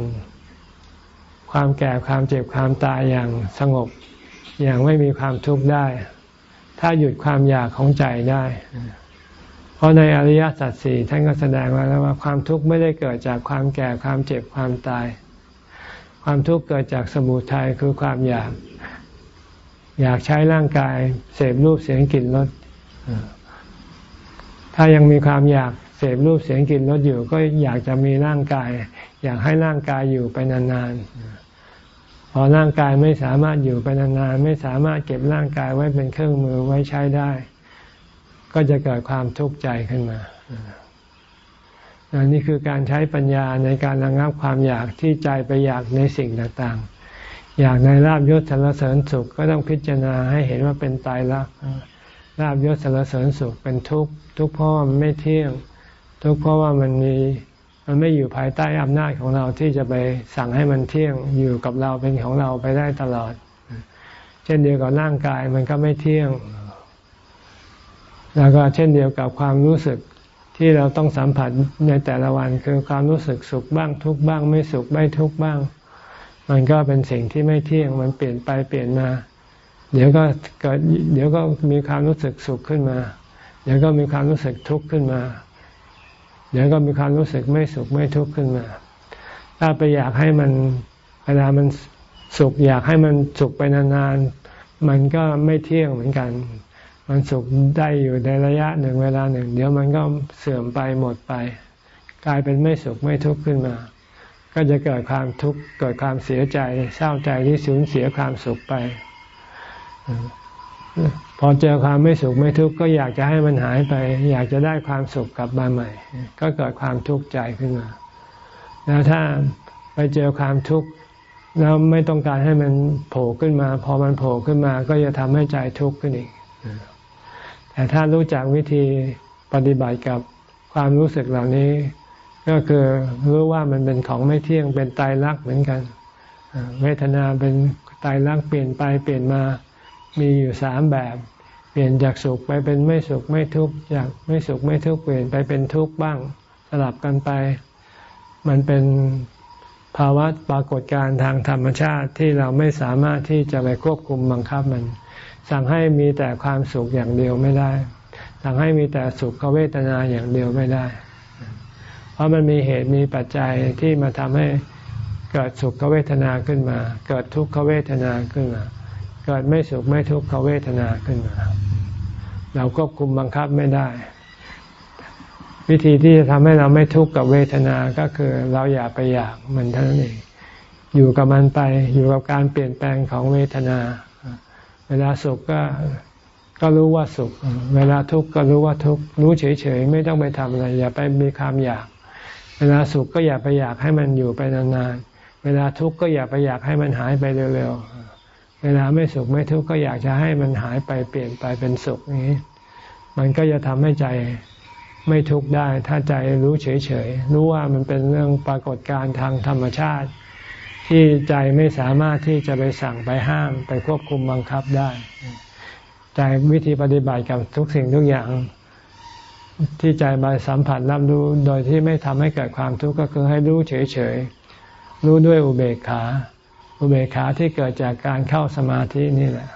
ความแก่ความเจ็บความตายอย่างสงบ อย่างไม่มีความทุกข์ได้ ถ้าหยุดความอยากของใจได้ ราะในอริยสัจสี่ท่านก็แสดงไว้แล้วว่าความทุกข์ไม่ได้เกิดจากความแก่ความเจ็บความตาย ความทุกข์เกิดจากสมุทัยคือความอยาก อยากใช้ร่างกายเสพรูปเสียงกลิ่นรสถ้ายังมีความอยากเสพรูปเสียงกลิ่นรสอยู่ ก็อยากจะมีร่างกาย อยากให้ร่างกายอยู่ไปนานๆพอร่างกายไม่สามารถอยู่ไปนานๆไม่สามารถเก็บร่างกายไว้เป็นเครื่องมือไว้ใช้ได้ ก็จะเกิดความทุกข์ใจขึ้นมาอันนี้คือการใช้ปัญญาในการระงับความอยากที่ใจไปอยากในสิ่งต่างๆ อยากในลาบยศสรรเสริญสุขก็ต้องพิจารณาให้เห็นว่าเป็นตายรักลาบยศสรรเสริญสุขเป็นทุกข์ทุกข์เพราะมันไม่เที่ยง ทุกข์เพราะว่ามันมีมันไม่อยู่ภายใต้อำนาจของเราที่จะไปสั่งให้มันเที่ยงอยู่กับเราเป็นของเราไปได้ตลอด เช่นเดียวกับร่างกายมันก็ไม่เที่ยง แล้วก็เช่นเดียวกับความรู้สึกที่เราต้องสัมผัสในแต่ละวัน คือความรู้สึกสุขบ้างทุกบ้าง ไม่สุขไม่ทุกบ้าง มันก็เป็นสิ่งที่ไม่เที่ยงมันเปลี่ยนไปเปลี่ยนมา เดี๋ยวก็เกิดเดี๋ยวก็มีความรู้สึกสุขขึ้นมา เดี๋ยวก็มีความรู้สึกทุกข์ขึ้นมา เดี๋ยวก็มีความรู้สึกไม่สุขไม่ทุกข์ขึ้นมา ถ้าไปอยากให้มันเวลามันสุขอยากให้มันสุขไปนานๆมันก็ไม่เที่ยงเหมือนกัน มันสุขได้อยู่ในระยะหนึ่งเวลาหนึ่ง เดี๋ยวมันก็เสื่อมไปหมดไป กลายเป็นไม่สุขไม่ทุกข์ขึ้นมา ก็จะเกิดความทุกข์เกิดความเสียใจเศร้าใจที่สูญเสียความสุขไป พอเจอความไม่สุขไม่ทุกข์ก็อยากจะให้มันหายไป อยากจะได้ความสุขกลับมาใหม่ ก็เกิดความทุกข์ใจขึ้นมา แล้วถ้าไปเจอความทุกข์แล้วไม่ต้องการให้มันโผล่ขึ้นมา พอมันโผล่ขึ้นมาก็จะทำให้ใจทุกข์ขึ้นอีก แต่ถ้ารู้จักวิธีปฏิบัติกับความรู้สึกเหล่านี้ ก็คือรู้ว่ามันเป็นของไม่เที่ยงเป็นตายรักเหมือนกัน เวทนาเป็นตายรักเปลี่ยนไปเปลี่ยนมามีอยู่สามแบบ เปลี่ยนจากสุขไปเป็นไม่สุขไม่ทุกข์จากไม่สุขไม่ทุกข์เปลี่ยนไปเป็นทุกข์บ้างสลับกันไป มันเป็นภาวะปรากฏการณ์ทางธรรมชาติที่เราไม่สามารถที่จะไปควบคุมบังคับมัน สั่งให้มีแต่ความสุขอย่างเดียวไม่ได้ สั่งให้มีแต่สุขเวทนาอย่างเดียวไม่ได้ เพราะมันมีเหตุมีปัจจัยที่มาทำให้เกิดสุขเวทนาขึ้นมา เกิดทุกขเวทนาขึ้นมา เกิดไม่สุขไม่ทุกขเวทนาขึ้นมา เราควบคุมบังคับไม่ได้ วิธีที่จะทำให้เราไม่ทุกข์กับเวทนา ก็คือเราอย่าไปอยากมันเท่านั้นเอง อยู่กับมันไป อยู่กับการเปลี่ยนแปลงของเวทนา เวลาสุขก็ก็รู้ว่าสุข เวลาทุกข์ก็รู้ว่าทุกข์รู้เฉยๆไม่ต้องไปทำอะไร อย่าไปมีความอยาก เวลาสุขก็อย่าไปอยากให้มันอยู่ไปนานๆเวลาทุกข์ก็อย่าไปอยากให้มันหายไปเร็วๆเวลาไม่สุขไม่ทุกข์ก็อยากจะให้มันหายไปเปลี่ยนไปเป็นสุขนี้ มันก็จะทำให้ใจไม่ทุกข์ได้ ถ้าใจรู้เฉยๆรู้ว่ามันเป็นเรื่องปรากฏการณ์ทางธรรมชาติ ที่ใจไม่สามารถที่จะไปสั่งไปห้ามไปควบคุมบังคับได้ใจวิธีปฏิบัติกับทุกสิ่งทุกอย่าง ที่ใจมาสัมผัสรับรู้โดยที่ไม่ทำให้เกิดความทุกข์ก็คือให้รู้เฉยๆ รู้ด้วยอุเบกขา อุเบกขาที่เกิดจากการเข้าสมาธินี่แหละ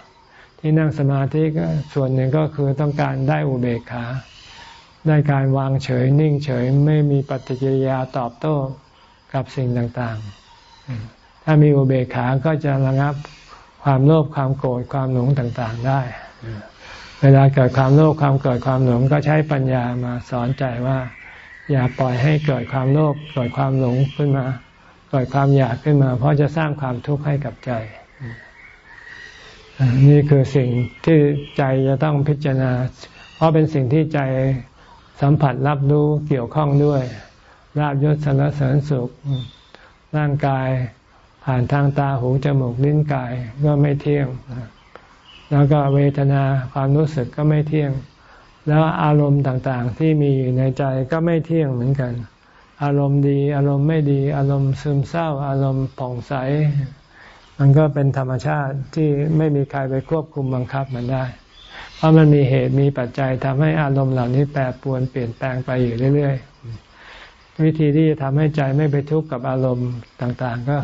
ที่นั่งสมาธิก็ส่วนหนึ่งก็คือต้องการได้อุเบกขา ได้การวางเฉยนิ่งเฉยไม่มีปฏิกิริยาตอบโต้กับสิ่งต่างๆ ถ้ามีอุเบกขาก็จะระงับความโลภความโกรธความหลงต่างๆได้ เวลาเกิดความโลภความเกิดความหลงก็ใช้ปัญญามาสอนใจว่า อย่าปล่อยให้เกิดความโลภเกิดความหลงขึ้นมา เกิดความอยากขึ้นมา เพราะจะสร้างความทุกข์ให้กับใจ นี่คือสิ่งที่ใจจะต้องพิจารณา เพราะเป็นสิ่งที่ใจสัมผัสรับรู้เกี่ยวข้องด้วยลาบยศสารเสริญสุขร่างกาย ผ่านทางตาหูจมูกลิ้นกายก็ไม่เที่ยง แล้วก็เวทนาความรู้สึกก็ไม่เที่ยง แล้วอารมณ์ต่างๆ ที่มีอยู่ในใจก็ไม่เที่ยงเหมือนกัน อารมณ์ดี อารมณ์ไม่ดี อารมณ์ซึมเศร้า อารมณ์ผ่องใส มันก็เป็นธรรมชาติที่ไม่มีใครไปควบคุมบังคับมันได้ เพราะมันมีเหตุมีปัจจัยทำให้อารมณ์เหล่านี้แปรปรวนเปลี่ยนแปลงไปอยู่เรื่อยๆ วิธีที่จะทำให้ใจไม่ไปทุกข์กับอารมณ์ต่างๆ ก็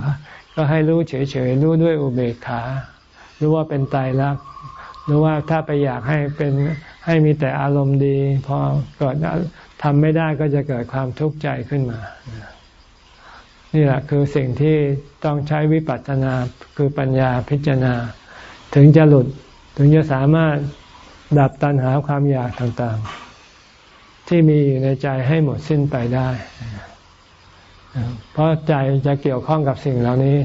ก็ให้รู้เฉยๆ รู้ด้วยอุเบกขา รู้ว่าเป็นตายรักรู้ว่าถ้าไปอยากให้เป็นให้มีแต่อารมณ์ดี พอเกิดทำไม่ได้ก็จะเกิดความทุกข์ใจขึ้นมา นี่แหละคือสิ่งที่ต้องใช้วิปัสสนาคือปัญญาพิจารณา ถึงจะหลุดถึงจะสามารถดับตัณหาความอยากต่างๆ ที่มีอยู่ในใจให้หมดสิ้นไปได้ เพราะใจจะเกี่ยวข้องกับสิ่งเหล่านี้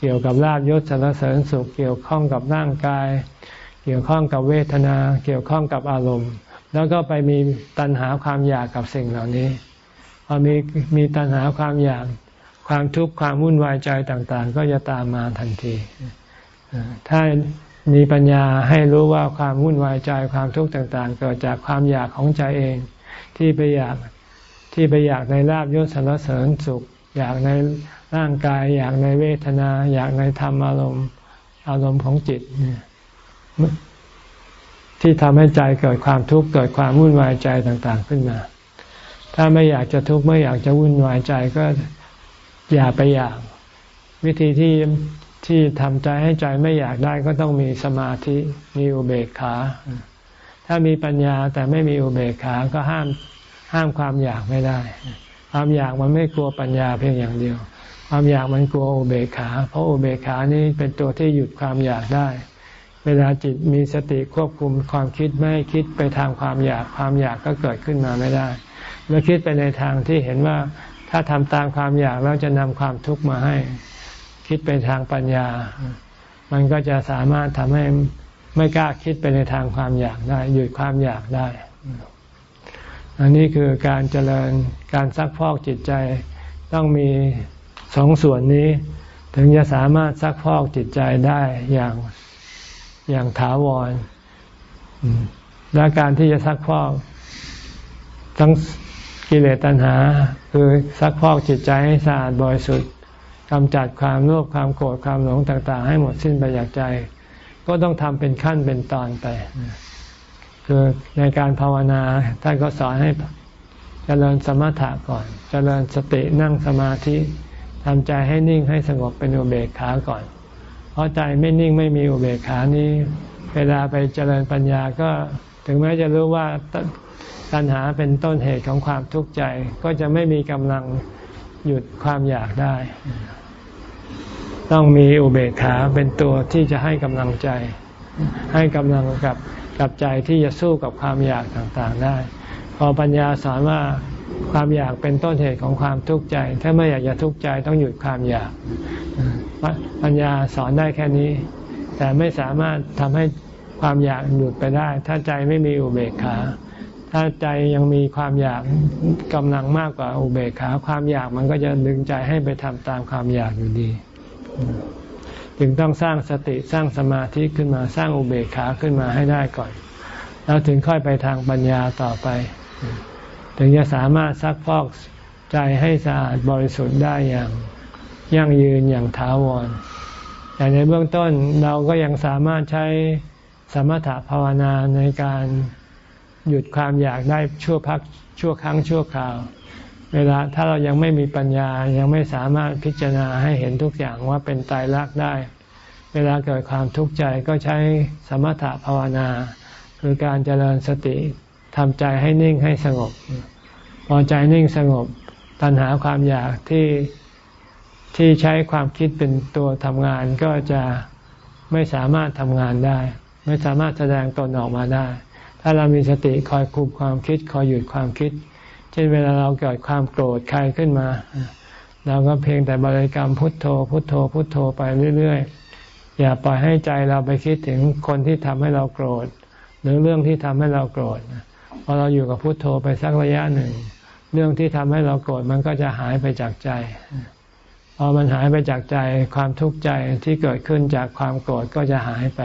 เกี่ยวกับลาบยศสารเสริญสุข เกี่ยวข้องกับร่างกาย เกี่ยวข้องกับเวทนา เกี่ยวข้องกับอารมณ์ แล้วก็ไปมีตัณหาความอยากกับสิ่งเหล่านี้พอมีมีตัณหาความอยากความทุกข์ความวุ่นวายใจต่าง ๆ ก็จะตามมาทันที ถ้า มีปัญญาให้รู้ว่าความวุ่นวายใจความทุกข์ต่างๆ เกิดจากความอยากของใจเอง ที่ไปอยากที่ไปอยากในลาบยศสรรเสริญสุข อยากในร่างกาย อยากในเวทนา อยากในธรรมอารมณ์อารมณ์ของจิตเนี่ยที่ทำให้ใจเกิดความทุกข์เกิดความวุ่นวายใจต่างๆขึ้นมา ถ้าไม่อยากจะทุกข์ไม่อยากจะวุ่นวายใจก็อย่าไปอยาก วิธีที่ ที่ทำใจให้ใจไม่อยากได้ก็ต้องมีสมาธิมีอุเบกขา ถ้ามีปัญญาแต่ไม่มีอุเบกขาก็ห้ามห้ามความอยากไม่ได้ ความอยากมันไม่กลัวปัญญาเพียงอย่างเดียว ความอยากมันกลัวอุเบกขา เพราะอุเบกขานี้เป็นตัวที่หยุดความอยากได้ เวลาจิตมีสติควบคุมความคิดไม่ให้คิดไปทางความอยาก ความอยากก็เกิดขึ้นมาไม่ได้เมื่อคิดไปในทางที่เห็นว่าถ้าทำตามความอยากแล้วจะนำความทุกข์มาให้ คิดไปทางปัญญา มันก็จะสามารถทำให้ไม่กล้าคิดไปในทางความอยากได้ หยุดความอยากได้ อันนี้คือการเจริญการซักพอกจิตใจต้องมีสองส่วนนี้ ถึงจะสามารถซักพอกจิตใจได้อย่างอย่างถาวร และการที่จะซักพอกทั้งกิเลสตัณหา คือซักพอกจิตใจให้สะอาดบริสุทธิ์ กำจัดความโลภความโกรธความหลงต่าง ๆ ให้หมดสิ้นไปจากใจ ก็ต้องทำเป็นขั้นเป็นตอนไป คือในการภาวนาท่านก็สอนให้เจริญสมถะก่อนเจริญสตินั่งสมาธิทำใจให้นิ่งให้สงบเป็นอุเบกขาก่อน เพราะใจไม่นิ่งไม่มีอุเบกขานี้ เวลาไปเจริญปัญญาก็ถึงแม้จะรู้ว่าตัณหาเป็นต้นเหตุของความทุกข์ใจ ก็จะไม่มีกำลังหยุดความอยากได้ ต้องมีอุเบกขาเป็นตัวที่จะให้กำลังใจ ให้กำลังกับกับใจที่จะสู้กับความอยากต่างๆได้ พอปัญญาสอนว่าความอยากเป็นต้นเหตุของความทุกข์ใจ ถ้าไม่อยากจะทุกข์ใจต้องหยุดความอยาก ปัญญาสอนได้แค่นี้ แต่ไม่สามารถทำให้ความอยากหยุดไปได้ ถ้าใจไม่มีอุเบกขา ถ้าใจยังมีความอยากกำลังมากกว่าอุเบกขา ความอยากมันก็จะดึงใจให้ไปทำตามความอยากอยู่ดี จึงต้องสร้างสติสร้างสมาธิขึ้นมาสร้างอุเบกขาขึ้นมาให้ได้ก่อน แล้วถึงค่อยไปทางปัญญาต่อไป ถึงจะสามารถซักพอกใจให้สะอาดบริสุทธิ์ได้อย่างยั่งยืนอย่างถาวรแต่ในเบื้องต้นเราก็ยังสามารถใช้สมถะภาวนาในการหยุดความอยากได้ชั่วพักชั่วครั้งชั่วคราว เวลาถ้าเรายังไม่มีปัญญายังไม่สามารถพิจารณาให้เห็นทุกอย่างว่าเป็นตายรักได้ เวลาเกิดความทุกข์ใจก็ใช้สมถะภาวนา คือการเจริญสติทำใจให้นิ่งให้สงบ พอใจนิ่งสงบ ตัณหาความอยากที่ที่ใช้ความคิดเป็นตัวทำงานก็จะไม่สามารถทำงานได้ ไม่สามารถแสดงตนออกมาได้ ถ้าเรามีสติคอยคุมความคิดคอยหยุดความคิด ช่นเวลาเราเกิดความโกรธใครขึ้นมา เราก็เพียงแต่บริกรรมพุทโธ พุทโธ พุทโธไปเรื่อยๆ อย่าปล่อยให้ใจเราไปคิดถึงคนที่ทำให้เราโกรธ หรือเรื่องที่ทำให้เราโกรธพอเราอยู่กับพุทโธไปสักระยะหนึ่ง เรื่องที่ทำให้เราโกรธมันก็จะหายไปจากใจ พอมันหายไปจากใจความทุกข์ใจที่เกิดขึ้นจากความโกรธก็จะหายไป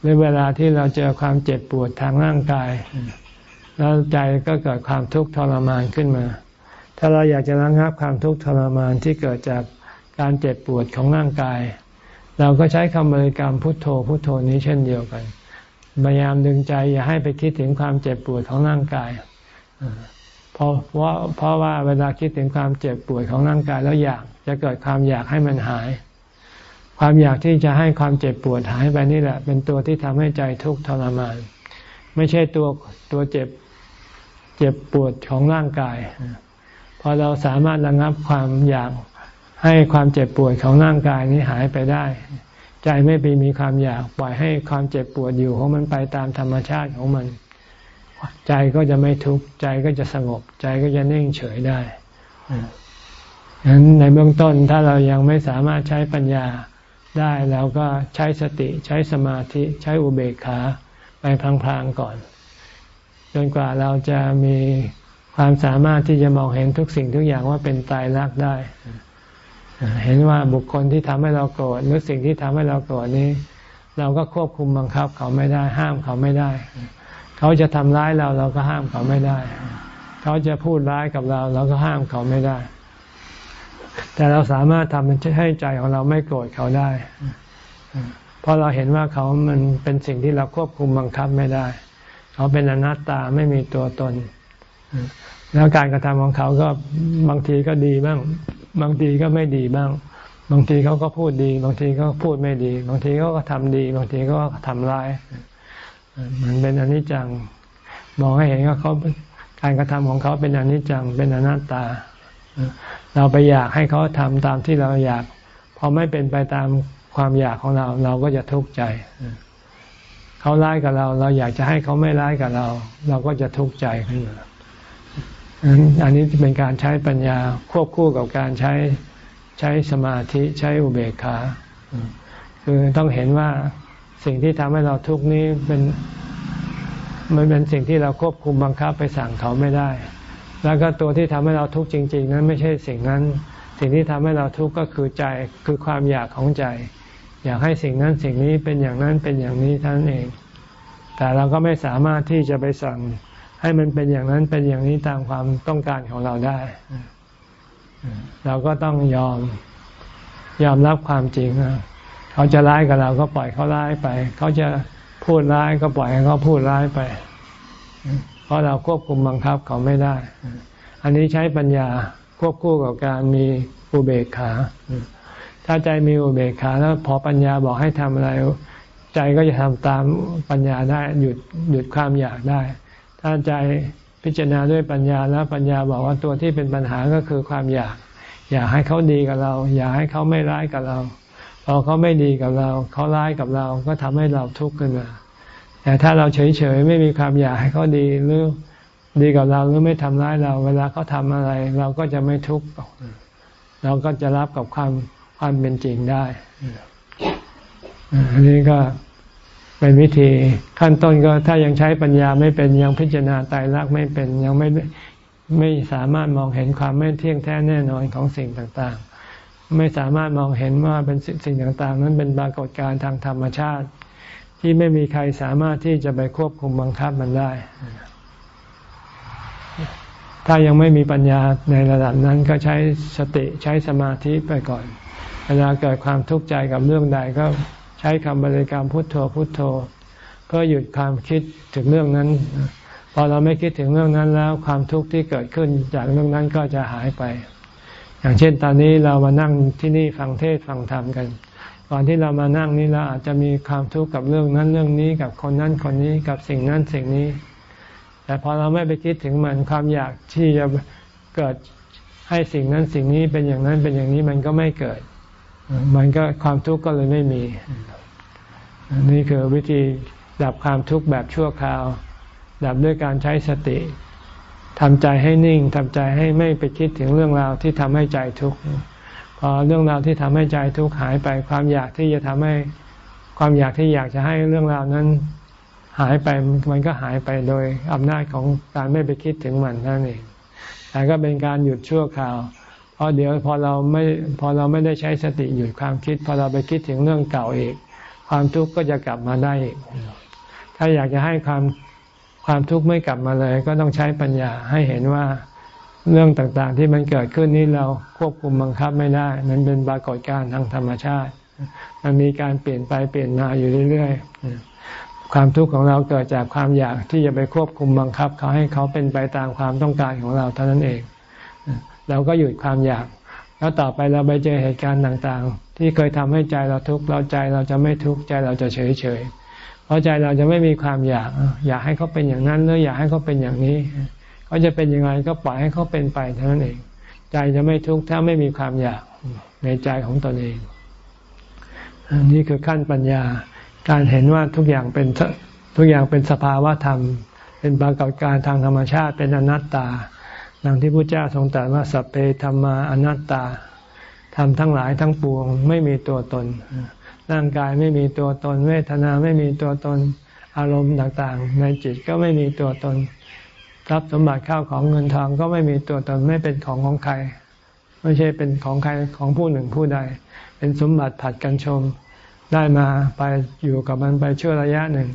หรือเวลาที่เราเจอความเจ็บปวดทางร่างกาย แล้วใจก็เกิดความทุกข์ทรมานขึ้นมา ถ้าเราอยากจะระงับความทุกข์ทรมานที่เกิดจากการเจ็บปวดของร่างกาย เราก็ใช้คำบริกรรมพุทโธพุทโธนี้เช่นเดียวกัน พยายามดึงใจอย่าให้ไปคิดถึงความเจ็บปวดของร่างกายเพราะว่าเพราะว่าเวลาคิดถึงความเจ็บปวดของร่างกายแล้วอยากจะเกิดความอยากให้มันหาย ความอยากที่จะให้ความเจ็บปวดหายไปนี่แหละ เป็นตัวที่ทำให้ใจทุกข์ทรมาน ไม่ใช่ตัวตัวเจ็บ เจ็บปวดของร่างกาย พอเราสามารถระงับความอยากให้ความเจ็บปวดของร่างกายนี้หายไปได้ ใจไม่ไปมีความอยากปล่อยให้ความเจ็บปวดอยู่ของมันไปตามธรรมชาติของมัน ใจก็จะไม่ทุกข์ใจก็จะสงบ ใจก็จะนิ่งเฉยได้ฉะนั้นในเบื้องต้นถ้าเรายังไม่สามารถใช้ปัญญาได้แล้วก็ใช้สติใช้สมาธิใช้อุเบกขาไปพลางๆก่อน จนกว่าเราจะมีความสามารถที่จะมองเห็นทุกสิ่งทุกอย่างว่าเป็นตายรักได้ เห็นว่าบุคคลที่ทำให้เราโกรธหรือสิ่งที่ทำให้เราโกรธนี้ เราก็ควบคุมบังคับเขาไม่ได้ ห้ามเขาไม่ได้ เขาจะทำร้ายเราเราก็ห้ามเขาไม่ได้ เขาจะพูดร้ายกับเรา เราก็ห้ามเขาไม่ได้ แต่เราสามารถทำให้ใจของเราไม่โกรธเขาได้เพราะเราเห็นว่าเขามันเป็นสิ่งที่เราควบคุมบังคับไม่ได้ เขาเป็นอนัตตาไม่มีตัวตน แล้วการกระทำของเขาก็บางทีก็ดีบ้าง บางทีก็ไม่ดีบ้าง บางทีเขาก็พูดดี บางทีก็พูดไม่ดี บางทีเขาก็ทำดี บางทีก็ทำร้ายมันเป็นอนิจจังมองให้เห็นว่าเขาการกระทำของเขาเป็นอนิจจังเป็นอนัตตา เราไปอยากให้เขาทำตามที่เราอยากพอไม่เป็นไปตามความอยากของเรา เราก็จะทุกข์ใจ เขาร้ายกับเรา เราอยากจะให้เขาไม่ร้ายกับเรา เราก็จะทุกข์ใจขึ้นมาอันนี้เป็นการใช้ปัญญาควบคู่กับการใช้ใช้สมาธิใช้อุเบกขาคือต้องเห็นว่าสิ่งที่ทำให้เราทุกข์นี้เป็นมันเป็นสิ่งที่เราควบคุมบังคับไปสั่งเขาไม่ได้ แล้วก็ตัวที่ทำให้เราทุกข์จริง ๆ นั้นไม่ใช่สิ่งนั้น สิ่งที่ทำให้เราทุกข์ก็คือใจคือความอยากของใจ อยากให้สิ่งนั้นสิ่งนี้เป็นอย่างนั้นเป็นอย่างนี้ท่านเอง แต่เราก็ไม่สามารถที่จะไปสั่งให้มันเป็นอย่างนั้นเป็นอย่างนี้ตามความต้องการของเราได้ เราก็ต้องยอมยอมรับความจริงเขาจะร้ายกับเราก็ปล่อยเขาร้ายไป เขาจะพูดร้ายก็ปล่อยให้เขาพูดร้ายไป เพราะเราควบคุมบังคับเขาไม่ได้ อันนี้ใช้ปัญญาควบคู่กับการมีอุเบกขา ถ้าใจมีอุเบกขาแล้วพอปัญญาบอกให้ทำอะไร ใจก็จะทำตามปัญญาได้หยุดหยุดความอยากได้ ถ้าใจพิจารณาด้วยปัญญาแล้วปัญญาบอกว่าตัวที่เป็นปัญหาก็คือความอยาก อยากให้เขาดีกับเรา อยากให้เขาไม่ร้ายกับเราพอเขาไม่ดีกับเรา เขาร้ายกับเราก็ทำให้เราทุกข์ขึ้นมาแต่ถ้าเราเฉยๆไม่มีความอยากให้เขาดีหรือดีกับเราหรือไม่ทำร้ายเรา เวลาเขาทำอะไร เราก็จะไม่ทุกข์เราก็จะรับกับความ ความเป็นจริงได้อันนี้ก็เป็นวิธีขั้นต้นก็ถ้ายังใช้ปัญญาไม่เป็นยังพิจารณาตายรักไม่เป็นยังไม่ไม่สามารถมองเห็นความไม่เที่ยงแท้แน่นอนของสิ่งต่างๆ ไม่สามารถมองเห็นว่าเป็นสิ่งต่างๆ นั้นเป็นปรากฏการณ์ทางธรรมชาติ ที่ไม่มีใครสามารถที่จะไปควบคุมบังคับมันได้ ถ้ายังไม่มีปัญญาในระดับนั้นก็ใช้สติใช้สมาธิไปก่อน เวลาเกิดความทุกข์ใจกับเรื่องใดก็ใช้คำบริกรรมพุทโธพุทโธ เพื่อหยุดความคิดถึงเรื่องนั้น พอเราไม่คิดถึงเรื่องนั้นแล้ว ความทุกข์ที่เกิดขึ้นจากเรื่องนั้นก็จะหายไป อย่างเช่นตอนนี้เรามานั่งที่นี่ฟังเทศฟังธรรมกันก่อนที่เรามานั่งนี้เราอาจจะมีความทุกข์กับเรื่องนั้นเรื่องนี้กับคนนั้นคนนี้กับสิ่งนั้นสิ่งนี้ แต่พอเราไม่ไปคิดถึงมันความอยากที่จะเกิดให้สิ่งนั้นสิ่งนี้เป็นอย่างนั้นเป็นอย่างนี้มันก็ไม่เกิด มันก็ความทุกข์ก็เลยไม่มี นี่คือวิธีดับความทุกข์แบบชั่วคราว ดับด้วยการใช้สติทำใจให้นิ่งทำใจให้ไม่ไปคิดถึงเรื่องราวที่ทำให้ใจทุกข์พอเรื่องราวที่ทำให้ใจทุกข์หายไป ความอยากที่จะทำให้ความอยากที่อยากจะให้เรื่องราวนั้นหายไปมันก็หายไปโดยอำนาจของการไม่ไปคิดถึงมันนั่นเองแต่ก็เป็นการหยุดชั่วคราว เพราะเดี๋ยวพอเราไม่พอเราไม่ได้ใช้สติหยุดความคิด พอเราไปคิดถึงเรื่องเก่าอีก ความทุกข์ก็จะกลับมาได้อีก ถ้าอยากจะให้ความความทุกข์ไม่กลับมาเลย ก็ต้องใช้ปัญญาให้เห็นว่าเรื่องต่างๆที่มันเกิดขึ้นนี้เราควบคุมบังคับไม่ได้ มันเป็นปรากฏการณ์ทางธรรมชาติ มันมีการเปลี่ยนไปเปลี่ยนมาอยู่เรื่อยๆ ความทุกข์ของเราเกิดจากความอยากที่จะไปควบคุมบังคับเขาให้เขาเป็นไปตามความต้องการของเราเท่านั้นเอง เราก็หยุดความอยาก แล้วต่อไปเราไปเจอเหตุการณ์ต่างๆ ที่เคยทำให้ใจเราทุกข์เราใจเราจะไม่ทุกข์ใจเราจะเฉยๆเพราะใจเราจะไม่มีความอยาก อยากให้เขาเป็นอย่างนั้นหรืออยากให้เขาเป็นอย่างนี้เขาจะเป็นยังไงก็ปล่อยให้เขาเป็นไปเท่านั้นเอง ใจจะไม่ทุกข์ถ้าไม่มีความอยากในใจของตนเองนี่คือขั้นปัญญา การเห็นว่าทุกอย่างเป็นทุกอย่างเป็นสภาวะธรรม เป็นปรากฏการทางธรรมชาติเป็นอนัตตา ดังที่พระเจ้าทรงตรัสว่าสัพเพธรรมาอนัตตาทำทั้งหลายทั้งปวงไม่มีตัวตน ร่างกายไม่มีตัวตน เวทนาไม่มีตัวตน อารมณ์ต่างๆ ในจิตก็ไม่มีตัวตน ทรัพย์สมบัติข้าวของเงินทองก็ไม่มีตัวตนไม่เป็นของของใคร ไม่ใช่เป็นของใครของผู้หนึ่งผู้ใด เป็นสมบัติผัดกันชม ได้มาไปอยู่กับมันไปชั่วระยะหนึ่ง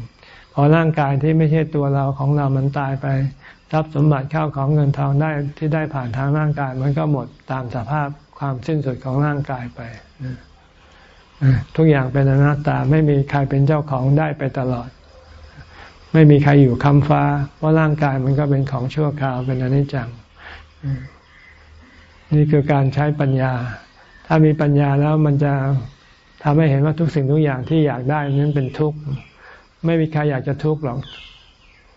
พอร่างกายที่ไม่ใช่ตัวเราของเรามันตายไป ทรัพย์สมบัติเข้าของเงินทองได้ที่ได้ผ่านทางร่างกาย มันก็หมดตามสภาพความสิ้นสุดของร่างกายไปทุกอย่างเป็นอนัตตาไม่มีใครเป็นเจ้าของได้ไปตลอด ไม่มีใครอยู่คำฟ้า เพราะร่างกายมันก็เป็นของชั่วคราวเป็นอนิจจัง นี่คือการใช้ปัญญา ถ้ามีปัญญาแล้วมันจะทำให้เห็นว่าทุกสิ่งทุกอย่างที่อยากได้นั้นเป็นทุกข์ไม่มีใครอยากจะทุกข์หรอก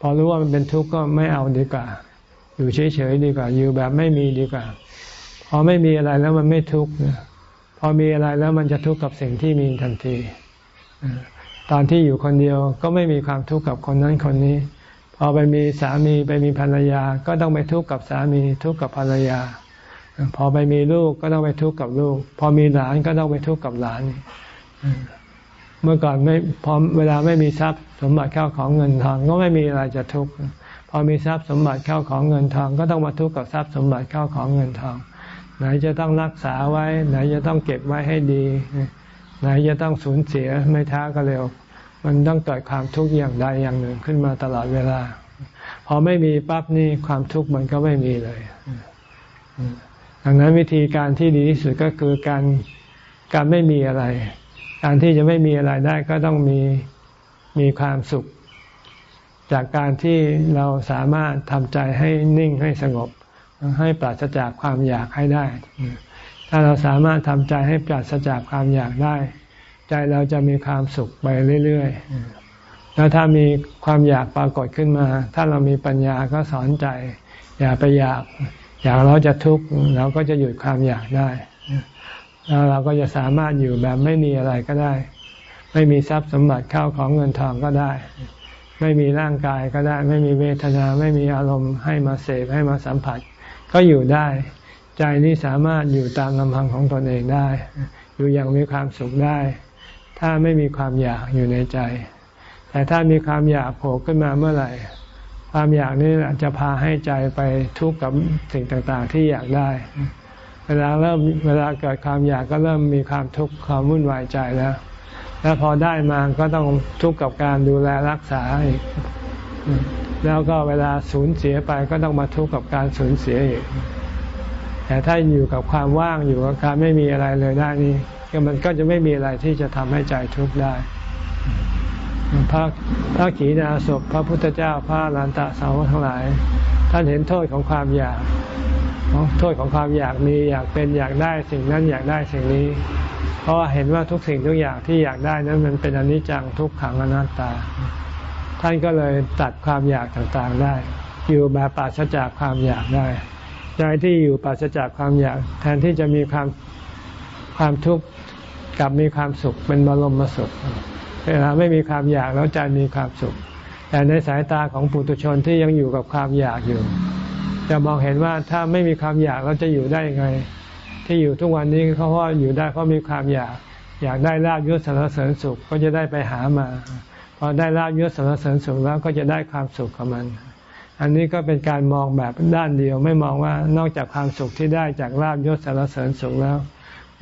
พอรู้ว่ามันเป็นทุกข์ก็ไม่เอาดีกว่า อยู่เฉยๆดีกว่า อยู่แบบไม่มีดีกว่า พอไม่มีอะไรแล้วมันไม่ทุกข์พอมีอะไรแล้วมันจะทุกข์กับสิ่งที่มีทันที ตอนที่อยู่คนเดียวก็ไม่มีความทุกข์กับคนนั้นคนนี้ พอไปมีสามีไปมีภรรยา ก็ต้องไปทุกข์กับสามีทุกข์กับภรรยา พอไปมีลูกก็ต้องไปทุกข์กับลูก พอมีหลานก็ต้องไปทุกข์กับหลานเมื่อก่อนไม่พอเวลาไม่มีทรัพย์ สมบัติเข้าของเงินทองก็ไม่มีอะไรจะทุกข์พอมีทรัพย์สมบัติเข้าของเงินทอง ก็ต้องมาทุกข์กับทรัพย์สมบัติเข้าของเงินทอง ไหนจะต้องรักษาไว้ ไหนจะต้องเก็บไว้ให้ดี ไหนจะต้องสูญเสียไม่ท้าก็เร็ว มันต้องเกิดความทุกข์อย่างใดอย่างหนึ่งขึ้นมาตลอดเวลา พอไม่มีปั๊บนี่ความทุกข์มันก็ไม่มีเลยดังนั้นวิธีการที่ดีที่สุดก็คือการการไม่มีอะไร การที่จะไม่มีอะไรได้ก็ต้องมี มีความสุข จากการที่เราสามารถทำใจให้นิ่งให้สงบ ให้ปราศจากความอยากให้ได้ ถ้าเราสามารถทำใจให้ปราศจากความอยากได้ ใจเราจะมีความสุขไปเรื่อยๆ แล้วถ้ามีความอยากปรากฏขึ้นมา ถ้าเรามีปัญญาก็สอนใจ อย่าไปอยาก อยากเราจะทุกข์เราก็จะหยุดความอยากได้แล้วเราก็จะสามารถอยู่แบบไม่มีอะไรก็ได้ ไม่มีทรัพย์สมบัติเข้าของเงินทองก็ได้ ไม่มีร่างกายก็ได้ ไม่มีเวทนาไม่มีอารมณ์ให้มาเสพให้มาสัมผัส ก็อยู่ได้ ใจนี้สามารถอยู่ตามลำพังของตนเองได้ อยู่อย่างมีความสุขได้ ถ้าไม่มีความอยากอยู่ในใจ แต่ถ้ามีความอยากโผล่ขึ้นมาเมื่อไหร่ ความอยากนี้จะพาให้ใจไปทุกข์กับสิ่งต่างๆ ที่อยากได้ เวลาเริ่มเวลาเกิดความอยากก็เริ่มมีความทุกข์ความวุ่นวายใจแล้ว แล้วพอได้มาก็ต้องทุกข์กับการดูแลรักษาอีก แล้วก็เวลาสูญเสียไปก็ต้องมาทุกข์กับการสูญเสียอีก แต่ถ้าอยู่กับความว่างอยู่กับการไม่มีอะไรเลยได้นี่มันก็จะไม่มีอะไรที่จะทำให้ใจทุกข์ได้พระพระขีณาสพพระพุทธเจ้าพระลันตะสาวทั้งหลาย ท่านเห็นโทษของความอยากโทษของความอยากมีอยากเป็นอยากได้สิ่งนั้นอยากได้สิ่งนี้ เพราะเห็นว่าทุกสิ่งทุกอย่างที่อยากได้นั้นมันเป็นอนิจจังทุกขังอนัตตา ท่านก็เลยตัดความอยากต่างๆได้ อยู่แบบปราศจากความอยากได้ใจที่อยู่ปราศจากความอยาก แทนที่จะมีความความทุกข์กับมีความสุขเป็นบรมสุข เวลาไม่มีความอยากแล้วใจมีความสุข แต่ในสายตาของปุถุชนที่ยังอยู่กับความอยากอยู่ จะมองเห็นว่าถ้าไม่มีความอยากเราจะอยู่ได้ยังไง ที่อยู่ทุกวันนี้เขาว่าอยู่ได้เพราะมีความอยากอยากได้ลาบยศสารเสริญสุขก็จะได้ไปหามาพอได้ลาบยศสารเสริญสุขแล้วก็จะได้ความสุขกับมัน อันนี้ก็เป็นการมองแบบด้านเดียว ไม่มองว่านอกจากความสุขที่ได้จากลาบยศสารเสริญสุขแล้ว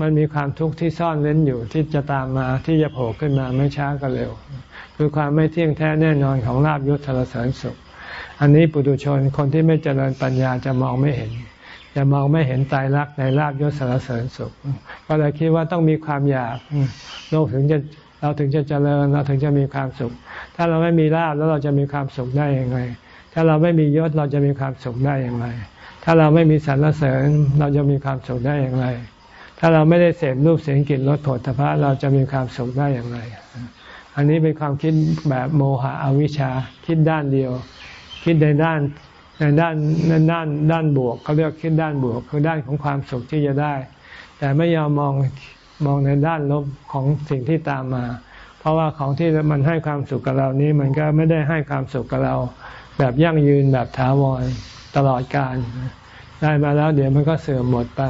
มันมีความทุกข์ที่ซ่อนเล้นอยู่ที่จะตามมาที่จะโผล่ขึ้นมาไม่ช้าก็เร็ว คือความไม่เที่ยงแท้แน่นอนของลาบยศสารเสริญสุข อันนี้ปุถุชนคนที่ไม่เจริญปัญญาจะมองไม่เห็น จะมองไม่เห็นตายรักในลาบยศสารเสริญสุข ก็เลยคิดว่าต้องมีความอยากโลกถึงจะเราถึงจะเจริญเราถึงจะมีความสุข ถ้าเราไม่มีลาบแล้วเราจะมีความสุขได้อย่างไร ถ้าเราไม่มียศเราจะมีความสุขได้อย่างไร ถ้าเราไม่มีสรรเสริญเราจะมีความสุขได้อย่างไร ถ้าเราไม่ได้เสพรูปเสียงกลิ่นรสผลตภะเราจะมีความสุขได้อย่างไร อันนี้เป็นความคิดแบบโมหะอวิชชาคิดด้านเดียว คิดในด้าน ในด้านในด้านด้านบวกเขาเรียกคิดด้านบวก คือด้านของความสุขที่จะได้ แต่ไม่ยอมมองมองในด้านลบของสิ่งที่ตามมา เพราะว่าของที่มันให้ความสุขกับเรานี้มันก็ไม่ได้ให้ความสุขกับเรา แบบยั่งยืนแบบถาวรตลอดการได้มาแล้วเดี๋ยวมันก็เสื่อมหมดไป